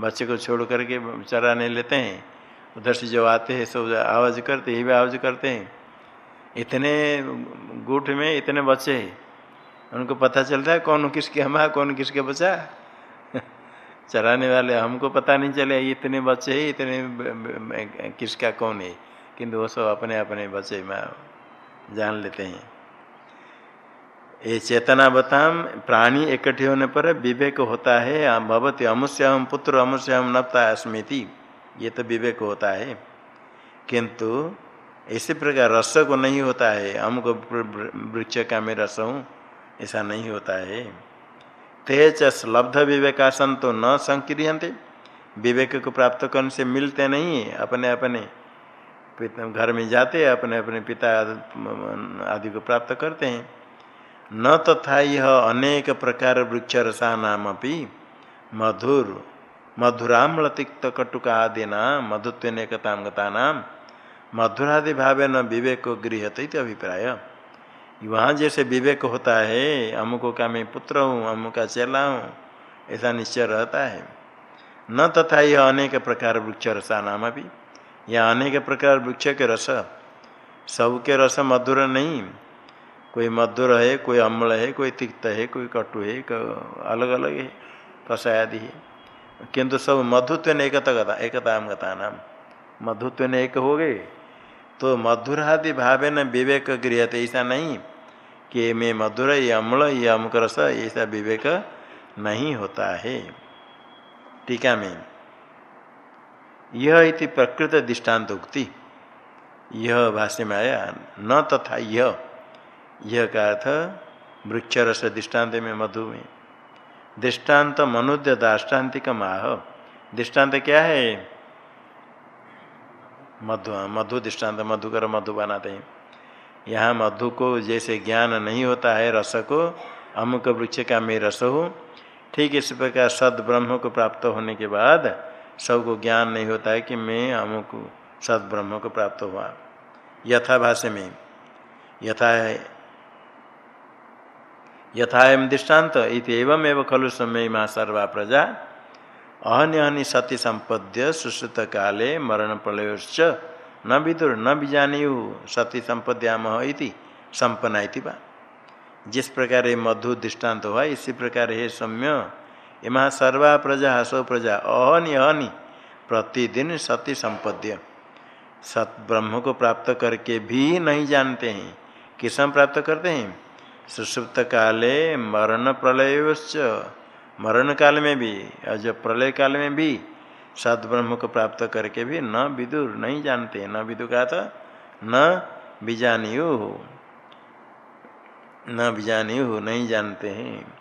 बच्चे को छोड़ करके चराने लेते हैं। उधर से जो आते हैं, सब आवाज़ करते ही भी आवाज़ करते हैं। इतने गुट में इतने बच्चे उनको पता चलता है कौन किसके हमा कौन किसके बचा चराने वाले, हमको पता नहीं चले इतने बच्चे ही, इतने किसका कौन है। किंतु वो सब अपने अपने बच्चे में जान लेते हैं। ये चेतना बताम, प्राणी इकट्ठे होने पर विवेक होता है भवती अमुष्य हम पुत्र अमुष्य हम नपता स्मृति ये तो विवेक होता है। किंतु इसी प्रकार रस को नहीं होता है हमको वृक्ष का मैं रस हूँ, ऐसा नहीं होता है। तेज लब्ध विवेकासन तो न संक्रियंते विवेक को प्राप्त करने से मिलते नहीं अपने अपने घर में जाते अपने अपने पिता आदि को प्राप्त करते हैं। न तथा यह अनेक प्रकार वृक्ष रसा नाम अपनी मधुर मधुराम्ल तिक्त कटुका आदि नाम मधुरादि भाव न विवेक गृहत अभिप्राय। वहाँ जैसे विवेक होता है, अमुको का मैं पुत्र हूँ, अमुक का चेला हूँ, ऐसा निश्चय रहता है। न तथा यह अनेक प्रकार वृक्ष रसा नाम अभी यह अनेक प्रकार वृक्ष के रस सबके रस मधुर नहीं कोई मधुर है, कोई अम्ल है, कोई तिक्त है, कोई कटु है अलग अलग है कषायादि है किंतु सब मधुत्व ने एकता गता एकता गता नाम मधुत्व ने एक हो गए तो मधुरादि भावे न विवेक गृह ऐसा नहीं कि मैं मधुर, ये अम्ल, ये अमुक रस, ऐसा विवेक नहीं होता है। टीका में, यह इति प्रकृत दृष्टांत उक्ति। यह भाष्य में आया न तथा यह यह का अर्थ वृक्षरस दृष्टांत में मधु में। दृष्टांत मनुद्य दाष्टान्तिक माह। दृष्टांत क्या है? मधु मधु दृष्टांत मधुकर मधु बनाते हैं। यहाँ मधु को जैसे ज्ञान नहीं होता है, रस को, अमुक वृक्ष का मैं रस हूँ। ठीक इस प्रकार सद ब्रह्म को प्राप्त होने के बाद सबको ज्ञान नहीं होता है कि मैं अमुक सद ब्रह्म को प्राप्त हुआ। यथा भाष्य में, यथा है यथा दृष्टांत एवं एवं खलु समय माँ सर्वा प्रजा। अहन्य हनि सती संपद्य सुश्रुत काले मरण प्रलयोश्च न विदुर, न बीजानीयु सती संपद्याम इति संपन्ना बा जिस प्रकार ये मधु दृष्टांत हुआ, इसी प्रकार हे सम्य, इमा सर्वा प्रजा सौ प्रजा अहनि अहनि प्रतिदिन सती संपद्य सत ब्रह्म को प्राप्त करके भी नहीं जानते हैं। किसम प्राप्त करते हैं? सुषुप्त काले मरण प्रलय मरण काल में भी और जब प्रलय काल में भी सदब्रह्म को प्राप्त करके भी न विदुर, नहीं जानते, न विदु का था, न बीजानियु। न बीजानियु, नहीं जानते हैं।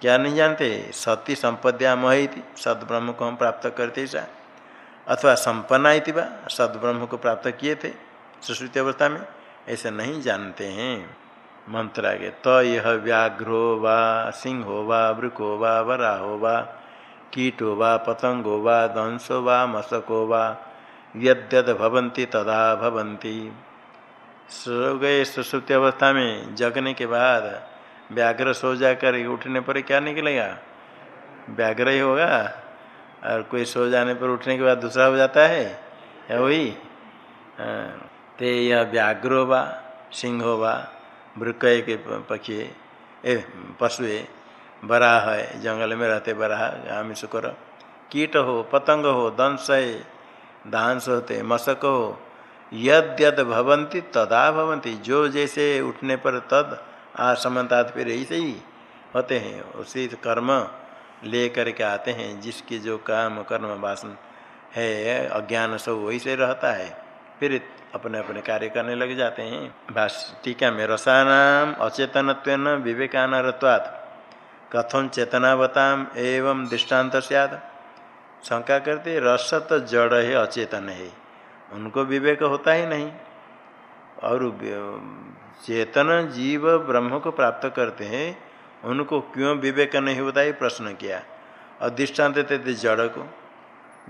क्या नहीं जानते? सती संपद्या मही सदब्रह्म को हम प्राप्त करते सा। अथवा संपन्ना इति सदब्रह्म को प्राप्त किए थे, सुश्रुति अवस्था में, ऐसे नहीं जानते हैं। मंत्र आगे तो यह व्याघ्रो वा सिंहो वा वृको वा वराहो वा कीटो वा पतंगो वा दंसो वा मशको वा यद्यद तदा भवंती सो गए सुसुप्ति अवस्था में जगने के बाद व्याघ्र सो जाकर उठने पर क्या निकलेगा? व्याघ्र ही होगा। और कोई सो जाने पर उठने के बाद दूसरा हो जाता है? या वही? हाँ, ते यह व्याघ्रो वा सिंहो वा वृकय के पक्षी, ए, पशु बराह है, जंगल में रहते बराह आमिष शुक्र कीट हो, पतंग हो दंश है दांस होते, मशक हो यद यद भवंती तदा भवंती जो जैसे उठने पर तद आसमंतात फिर ऐसे ही होते हैं। उसी कर्म ले करके आते हैं, जिसकी जो काम, कर्म, वासन है, अज्ञान सब वही से रहता है। फिर अपने अपने कार्य करने लग जाते हैं। भाष्य टीका में रसानाम अचेतन विवेकानरत्वात्। कथम चेतनावताम एवं दृष्टांत सियाद शंका करते रस तो जड़ है, अचेतन है। उनको विवेक होता ही नहीं। और चेतन जीव ब्रह्म को प्राप्त करते हैं, उनको क्यों विवेक नहीं होता है प्रश्न किया। और दृष्टांत देते जड़ को।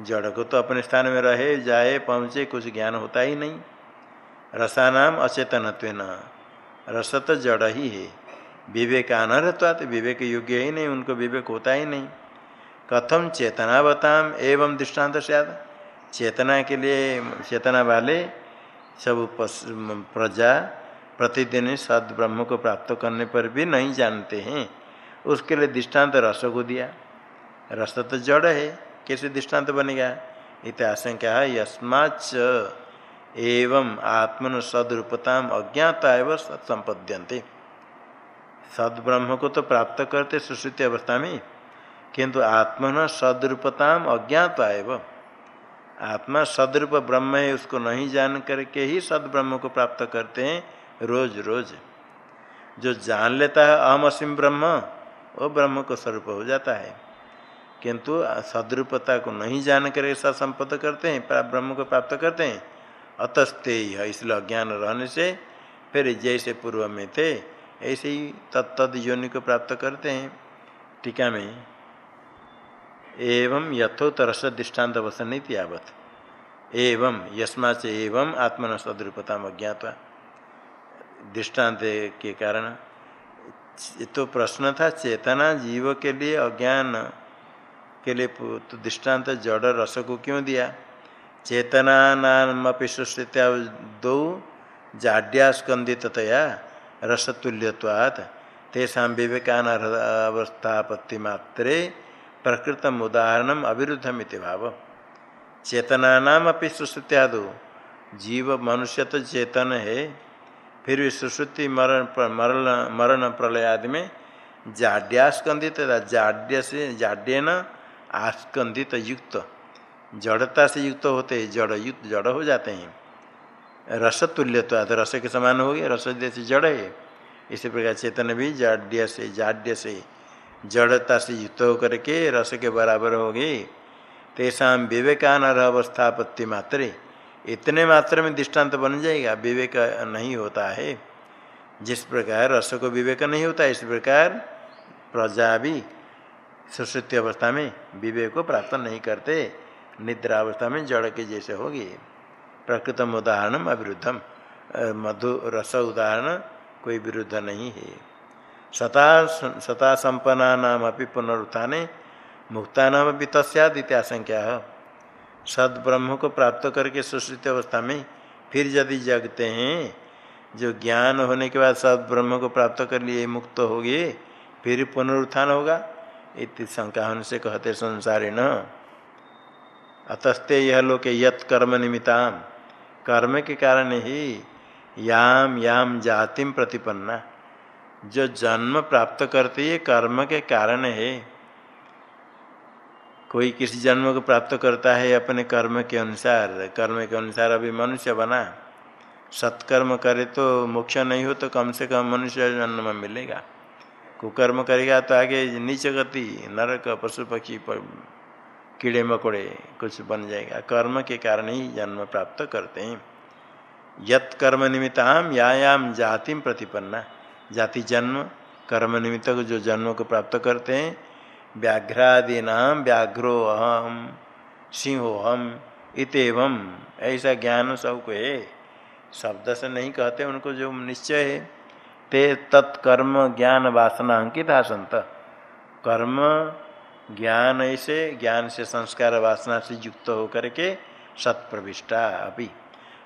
जड़ को तो अपने स्थान में रहे, जाए, पहुँचे, कुछ ज्ञान होता ही नहीं। रसानाम अचेतनत्व न रस तो जड़ ही है। विवेक अनर्थवात विवेक योग्य ही नहीं, उनको विवेक होता ही नहीं। कथम चेतना बताम एवं दृष्टांत सद चेतना के लिए, चेतना वाले सब प्रजा प्रतिदिन सद ब्रह्म को प्राप्त करने पर भी नहीं जानते हैं। उसके लिए दृष्टांत रस को दिया। रस तो जड़ है। कैसे दृष्टांत बनेगा इत आशंका है यस्माच एवं आत्मन सदरूपता अज्ञाता एवं सत्संपद्यंते सदब्रह्म को तो प्राप्त करते सुश्रुति अवस्था में, किंतु आत्मन सदरूपता अज्ञात एवं। आत्मा सदरूप ब्रह्म है, उसको नहीं जान करके ही सदब्रह्म को प्राप्त करते हैं रोज रोज। जो जान लेता है अहम असीम ब्रह्म, वो ब्रह्म को स्वरूप हो जाता है। किंतु सदरूपता को नहीं जान कर ऐसा संपद करते हैं ब्रह्म को प्राप्त करते हैं। अतस्ते ही इसलिए अज्ञान रहने से फिर जैसे पूर्व में थे, ऐसे ही तत्द योनि को प्राप्त करते हैं। टीका में, एवं यथोतरस दृष्टांत वसन यावत। एवं यस्मा से एवं आत्मन सदरूपता अज्ञात दृष्टांत के कारण तो प्रश्न था, चेतना जीव के लिए अज्ञान के लिए तो दृष्टांत जड़ रस को क्यों दिया? चेतना नाम सुश्रित्या दो जाड्यास्कंदितया रसतुल्यवाद तेषा विवेकान अवस्थापत्ति मात्रे प्रकृतम उदाहरण अविरुद्धमिति भाव। चेतना नाम अपनी सुश्रुत्यादो जीव मनुष्य तो चेतन है। फिर भी सुश्रुति मरण मरण मरण प्रलय आदि में जाड्यास्कंदित जाड्य से जाड्य न आस्कंदित युक्त जड़ता से युक्त होते जड़ युक्त, जड़ हो जाते हैं। रस तुल्य तो रस के समान हो गए रस जैसे जड़ है। इसी प्रकार चेतन भी जाड्य से जाड्य से जड़ता से युक्त होकर के रस के बराबर हो गए। तेषा विवेकान अवस्थापत्ति मात्रे, इतने मात्र में दृष्टांत बन जाएगा, विवेक नहीं होता है। जिस प्रकार रस को विवेक नहीं होता, इस प्रकार प्रजा भी सुश्रुति अवस्था में विवेक को प्राप्त नहीं करते। निद्रा अवस्था में जड़ के जैसे होगी। प्रकृतम उदाहरणम अविरुद्धम। मधु रस उदाहरण कोई विरुद्ध नहीं है। सता सता संपन्ना नाम अपनी पुनरुत्थाने। मुक्ता नाम भी तस्याद इत्याशंका सद ब्रह्म को प्राप्त करके सुश्रुति अवस्था में फिर यदि जगते हैं, जो ज्ञान होने के बाद सद ब्रह्म को प्राप्त कर लिए मुक्त हो गए फिर पुनरुत्थान होगा। इति शंका से कहते संसारे न। अतस्ते यह लोग यत कर्म निमित्ताम। कर्म के कारण ही याम याम जातिम प्रतिपन्ना। जो जन्म प्राप्त करती है कर्म के कारण है। कोई किसी जन्म को प्राप्त करता है अपने कर्म के अनुसार, कर्म के अनुसार अभी मनुष्य बना। सत्कर्म करे तो मोक्ष नहीं हो तो कम से कम मनुष्य जन्म मिलेगा। कुकर्म करेगा तो आगे नीच गति, नरक पशु पक्षी कीड़े मकोड़े कुछ बन जाएगा। कर्म के कारण ही जन्म प्राप्त करते हैं। यत कर्म निमित्ताम यायाम जातिम प्रतिपन्ना। जाति जन्म, कर्म निमित्त जो जन्म को प्राप्त करते हैं व्याघ्रादीना व्याघ्रो अहम सिंहोहम इतम ऐसा ज्ञान सबको है। शब्द से नहीं कहते, उनको जो निश्चय है ते तत्कर्म ज्ञान वासना अंकित संत कर्म ज्ञान ऐसे, ज्ञान से संस्कार वासना से युक्त होकर के सत्प्रविष्टा अभी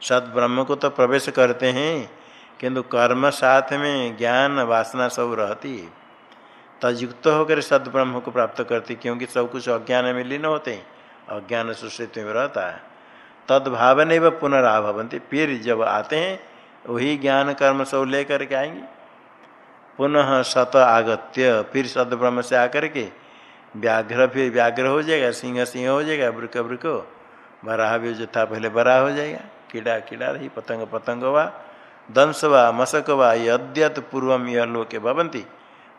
सद ब्रह्म को तो प्रवेश करते हैं, किंतु कर्म साथ में ज्ञान वासना सब रहती। है तयुक्त होकर सद ब्रह्म को प्राप्त करती, क्योंकि सब कुछ अज्ञान में लीन होते हैं, अज्ञान सुश्रित में रहता। है तदभाव नहीं वह पुनराभवंती फिर जब आते हैं, वही ज्ञान कर्म सब लेकर के आएँगे। पुनः सत आगत्य, फिर सद ब्रह्म से आकर के व्याघ्र, फिर व्याघ्र हो जाएगा, सिंह सिंह हो जाएगा वृक वृक बराह भी जो था पहले बरा हो जाएगा। कीड़ा कीड़ा रही, पतंग पतंग वा दंश वा मशक वा यद्यत पूर्वम यह लोके भवंती।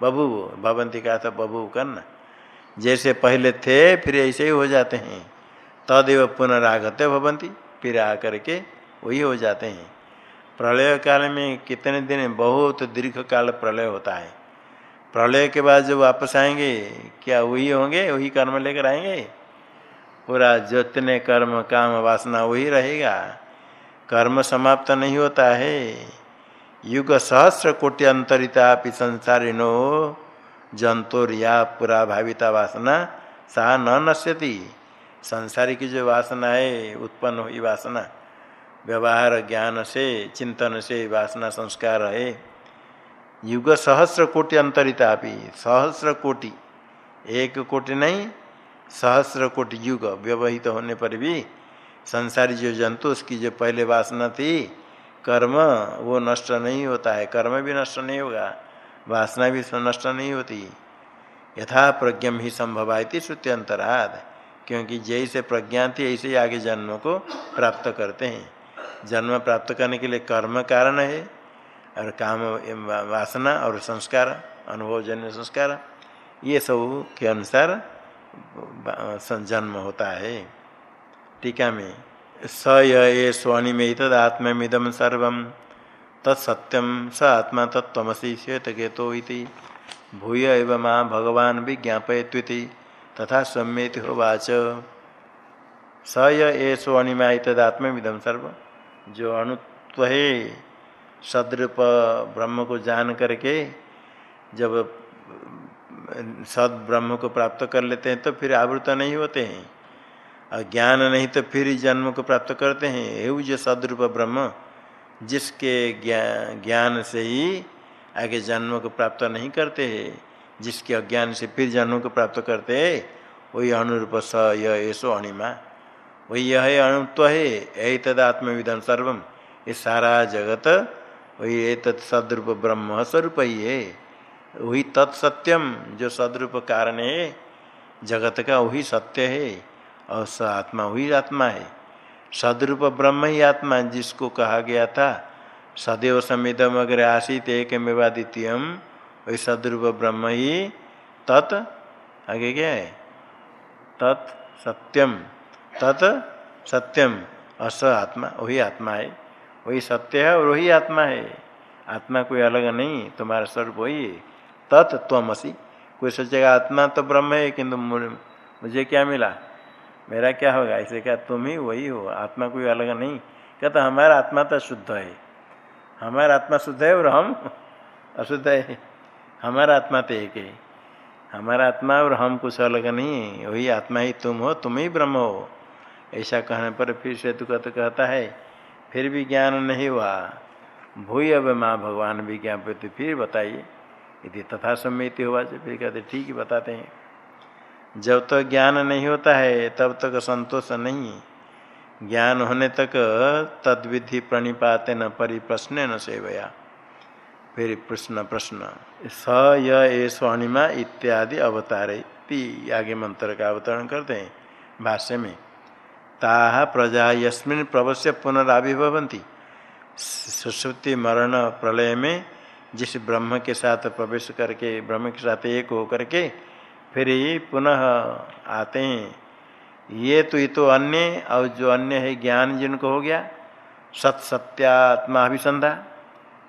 बबू भवंती का था बबू करना जैसे पहले थे, फिर ऐसे ही हो जाते हैं। तदेव पुनरागत भवंती, फिर आकर के वही हो जाते हैं। प्रलय काल में कितने दिन बहुत दीर्घ काल प्रलय होता है। प्रलय के बाद जब वापस आएँगे, क्या वही होंगे? वही कर्म लेकर आएँगे? पूरा जितने कर्म, काम, वासना वही रहेगा। कर्म समाप्त नहीं होता है। युग सहस्र कोटि अंतरिता संसारिणो जंतुरिया पूरा भाविता वासना सा न नश्यति। संसारी की जो वासना है, उत्पन्न हुई वासना। व्यवहार, ज्ञान से, चिंतन से, वासना, संस्कार है। युग सहस्र कोटि अंतरिता भी सहस्र कोटि, एक कोटि नहीं, सहस्र कोटि युग व्यवहित तो होने पर भी संसारी जो जंतु, उसकी जो पहले वासना थी, कर्म वो नष्ट नहीं होता है। कर्म भी नष्ट नहीं होगा, वासना भी नष्ट नहीं होती। यथा प्रज्ञम ही संभव आई श्रुति अंतराध क्योंकि जैसे प्रज्ञा थी ऐसे ही आगे जन्म को प्राप्त करते हैं। जन्म प्राप्त करने के लिए कर्म कारण है, और काम वासना और संस्कार अनुभवजन्य संस्कार, ये सब के अनुसार जन्म होता है। टीका में, स ये स्वनिमेत तदात्म्यमिदम सर्व तत्सत्यम स आत्मा तत्वसी श्वेतकेतो भूय एव माँ भगवान विज्ञापयत्विति तथा सम्यति होवाच स ये स्वनिमा तदात्म्यमिदम सर्व। जो अणुत्व है सदरूप ब्रह्म को जान करके जब सद ब्रह्म को प्राप्त कर लेते हैं तो फिर आवृत नहीं होते हैं। और ज्ञान नहीं तो फिर जन्म को प्राप्त करते हैं। एवं जो सदरूप ब्रह्म, जिसके ज्ञान ज्ञान से ही आगे जन्म को प्राप्त नहीं करते हैं, जिसके अज्ञान से फिर जन्म को प्राप्त करते हैं, वही अनुरूप स यशो अणिमा। वही यह है, अणुत्व है। यही तद आत्मविधम सर्वम ये सारा जगत, वही ये तत्सद्रूप ब्रह्म स्वरूप ही है। वही तत्सत्यम जो सदरूप कारण है, जगत का वही सत्य है, और स आत्मा वही आत्मा है। सदरूप ब्रह्म ही आत्मा, जिसको कहा गया था, सदैव समिदम अग्र आसित एक मेवा द्वितीयम वही सदरूप ब्रह्म ही तत्, आगे क्या है? तत् सत्यम तत् सत्यम। अस आत्मा, वही आत्मा है। वही सत्य है और वही आत्मा है। आत्मा कोई अलग नहीं, तुम्हारा स्वरूप वही है। तत् त्वमसी। कोई सोचेगा, आत्मा तो ब्रह्म है, किंतु मुझे क्या मिला? मेरा क्या होगा? ऐसे क्या तुम ही वही हो? आत्मा कोई अलग नहीं। कहता, हमारा आत्मा तो शुद्ध है। हमारा आत्मा शुद्ध है और हम अशुद्ध है। हमारा आत्मा तो एक है। हमारा आत्मा और हम कुछ अलग नहीं है। वही आत्मा ही तुम हो, तुम ही ब्रह्म हो। ऐसा कहने पर फिर से तु तो कहता है, फिर भी ज्ञान नहीं हुआ। भूय अब माँ भगवान भी ज्ञान फिर बताइए। यदि तथा सम्मिति हुआ तो फिर कहते, ठीक ही, बताते हैं। जब तक तो ज्ञान नहीं होता है, तब तक तो संतोष नहीं। ज्ञान होने तक तद्विधि प्रणिपाते न परिप्रश्न न सेवया। फिर प्रश्न प्रश्न। स, य ये अणिमा इत्यादि अवतारे। ती आगे मंत्र का अवतरण करते हैं। भाष्य में ता प्रजा यस्मिन प्रवश्य पुनराविभवंती सुश्रुति मरण प्रलय में जिस ब्रह्म के साथ प्रवेश करके, ब्रह्म के साथ एक हो करके फिर पुनः आते हैं। ये तो ये तो अन्य, और जो अन्य है, ज्ञान जिनको हो गया, सत सत्यात्मा अभिसंधा,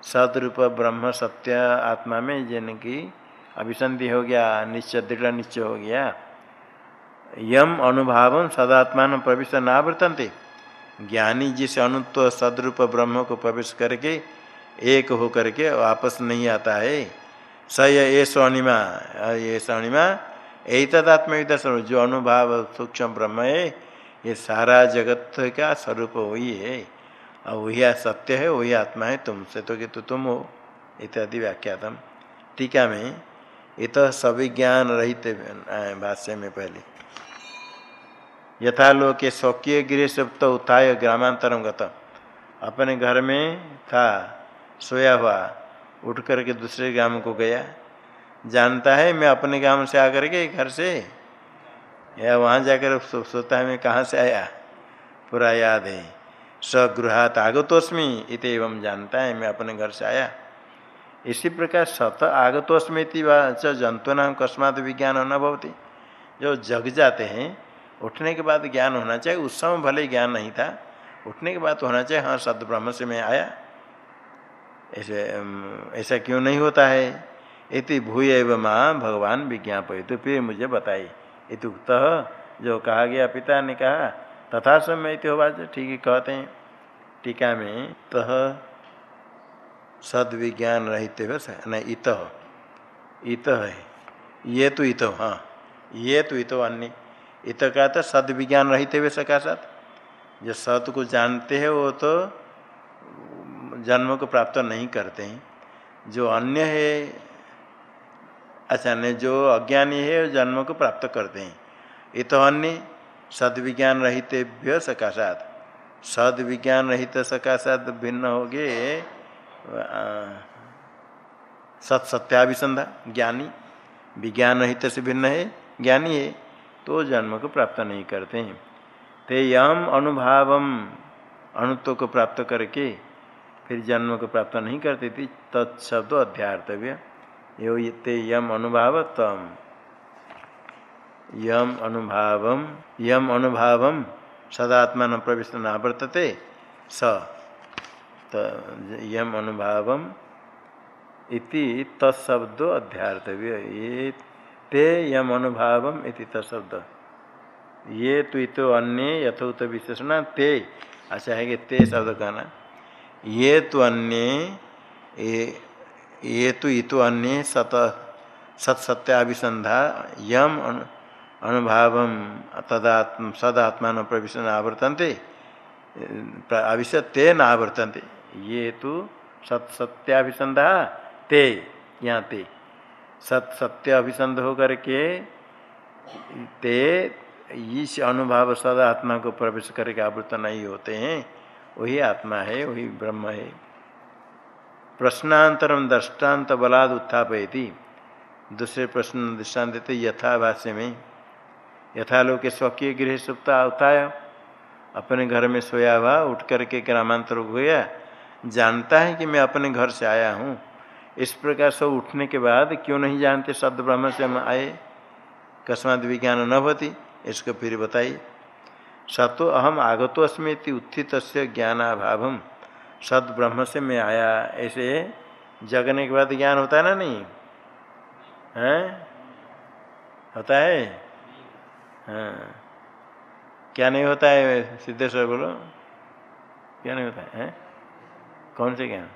सदरूप ब्रह्म सत्य आत्मा में जिनकी अभिसंधि हो गया, निश्चय, दृढ़ निश्चय हो गया। यम अनुभाव सदात्मान प्रवेश नावृतंते ज्ञानी जिस अनुत्व सदरूप ब्रह्म को प्रवेश करके, एक हो करके वापस नहीं आता है। स ये स्वर्णिमा ये स्वर्णिमा यही तदात्मविदा स्वरूप, जो अनुभाव सूक्ष्म ब्रह्म है, ये सारा जगत का स्वरूप वही है। और वही सत्य है, वही आत्मा है, तुमसे तो कि तो तुम हो, इत्यादि व्याख्यातम। टीका में, इत सभी ज्ञान रहित भाष्य में पहले। यथा लोके स्वकीय गृह सुप्त उत्थाय ग्रामांतरम गत अपने घर में था सोया हुआ उठ करके दूसरे ग्राम को गया। जानता है मैं अपने गाँव से आकर के घर से? या वहाँ जाकर सो, सोता है मैं कहाँ से आया? पूरा याद है। सगृहात आगतोस्मी इत एवं जानता है मैं अपने घर से आया। इसी प्रकार सत आगतोस्मी जंतु नाम कस्मात विज्ञान होना बहुत जो जग जाते हैं उठने के बाद ज्ञान होना चाहिए। उस समय भले ही ज्ञान नहीं था। उठने के बाद तो होना चाहिए हाँ सद ब्रह्म से मैं आया। ऐसे ऐसा क्यों नहीं होता है? इति भूय माँ भगवान विज्ञापय तो फिर मुझे बताई इतुक्त जो कहा गया, पिता ने कहा तथा समय इति होगा ठीक है कहते हैं। टीका में तह सद विज्ञान रहते हुए न, इत। इत है। ये तो इत हाँ। ये तो इत अन्य। इत का तो सद विज्ञान रहते हुए सका साथ। जो सत को जानते हैं, वो तो जन्म को प्राप्त नहीं करते हैं। जो अन्य है अच्छा नहीं, जो अज्ञानी है, वो जन्म को प्राप्त करते हैं। ये तो अन्य, सदविज्ञान रहित सकाशात सद विज्ञान रहित सकाशात भिन्न हो गए सत सत्याभिसंधा, ज्ञानी। विज्ञान रहित से भिन्न है, ज्ञानी है। तो जन्म को प्राप्त नहीं करते हैं। ते यम अनुभावम, अणुत्व को प्राप्त करके फिर जन्म को प्राप्त नहीं करते थे तत्शब्द अध्यार्थव्य यो ते यम अनुभाव तम यम अनुभाव यम अनुभाव सदात्मा न प्रविष्ट न वर्तते स। यम अनुभाव इति तत्शब्दो अध्यार्थव्य ये ते यम अनुभाव इति तत्शब्द ये तो तो अन्य यथोत विशेषण, ते। अच्छा है कि ते शब्द कहना। ये तो अन्य ये तो इतो अन्य सत सत्सत्याभिसंधा यम अनुभाव तदात्म सदात्मा प्रविशन आवर्तनते। आविश्य ते न आवर्तनते ये तो सत सत्याभिसंधा, ते, यहाँ ते। सत सत्य अभिसंध होकर के ते इस अनुभाव सदा आत्मा को प्रवेश करके आवृत नहीं होते हैं। वही आत्मा है, वही ब्रह्म है। प्रश्नांतरम दृष्टांत बलाद उत्थापयती। दूसरे प्रश्न दृष्टान देते यथाभाष्य में, यथालोक स्वकीय गृह सुप्ता उठाया अपने घर में सोया हुआ, उठ करके ग्रामांतर हो गया। जानता है कि मैं अपने घर से आया हूँ। इस प्रकार सब उठने के बाद क्यों नहीं जानते शब्द ब्रह्म से हम आए? कस्मात विज्ञान न होती इसको फिर बताइए। सतो अहम आगतो अस्मृति उत्थित ज्ञानाभाव सद ब्रह्म से मैं आया। ऐसे जगने के बाद ज्ञान होता है ना नहीं? है? होता है? हाँ। क्या नहीं होता है? सिद्धेश्वर बोलो। क्या नहीं होता है, है? कौन से ज्ञान?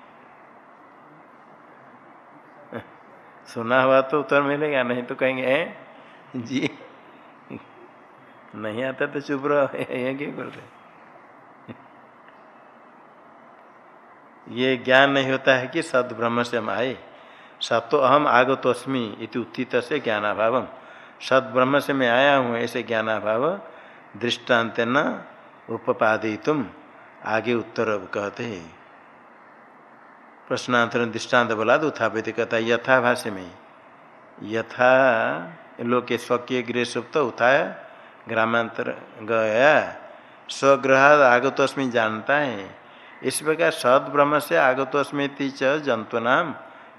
सुना हुआ तो उत्तर मिलेगा नहीं तो कहेंगे है? जी। नहीं आता तो चुप रहो ये क्या करते ये ज्ञान नहीं होता है कि सद ब्रह्म से हम आए। सत्तो अहम आगतोस्मी इति उत्थित से ज्ञानाभाव सद ब्रह्म से मैं आया हूँ ऐसे ज्ञानाभाव दृष्टांत न उपादि तुम आगे उत्तर कहते हैं। प्रश्नांतर दृष्टांत बोला तो उत्थापित कहता यथा भाष्य में। यथा लोके स्वकीय गृह सुप्त उठाया ग्रामांतर गया स्वग्रह आगतोस्मी जानता है। इस प्रकार सद ब्रह्म से आगतोस्मृति च जंतु नाम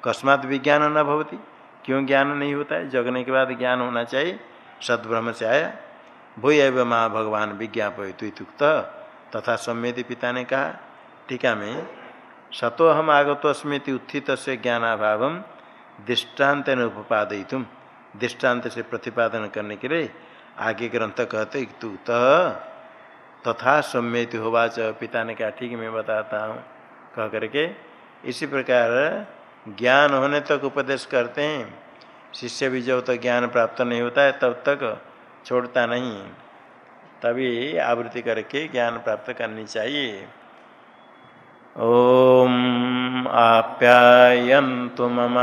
कस्मात विज्ञान न भवती। क्यों ज्ञान नहीं होता है? जगने के बाद ज्ञान होना चाहिए। सद ब्रह्म से आया। भूय एवं माँ भगवान विज्ञापय विज्ञापित तथा सम्मेति पिता ने कहा, टीका में सतो हम आगत स्मृति उत्थित से ज्ञानाभाव दृष्टांत ने उपादय तुम दृष्टांत से प्रतिपादन करने के लिए आगे ग्रंथ कहते तू तथा सम्यति होवाच। पिता ने कहा, ठीक मैं बताता हूँ। कह करके इसी प्रकार ज्ञान होने तक उपदेश करते हैं। शिष्य भी जब तक ज्ञान प्राप्त नहीं होता है, तब तक छोड़ता नहीं। तभी आवृत्ति करके ज्ञान प्राप्त करनी चाहिए। ओम आप्यायन्तु मम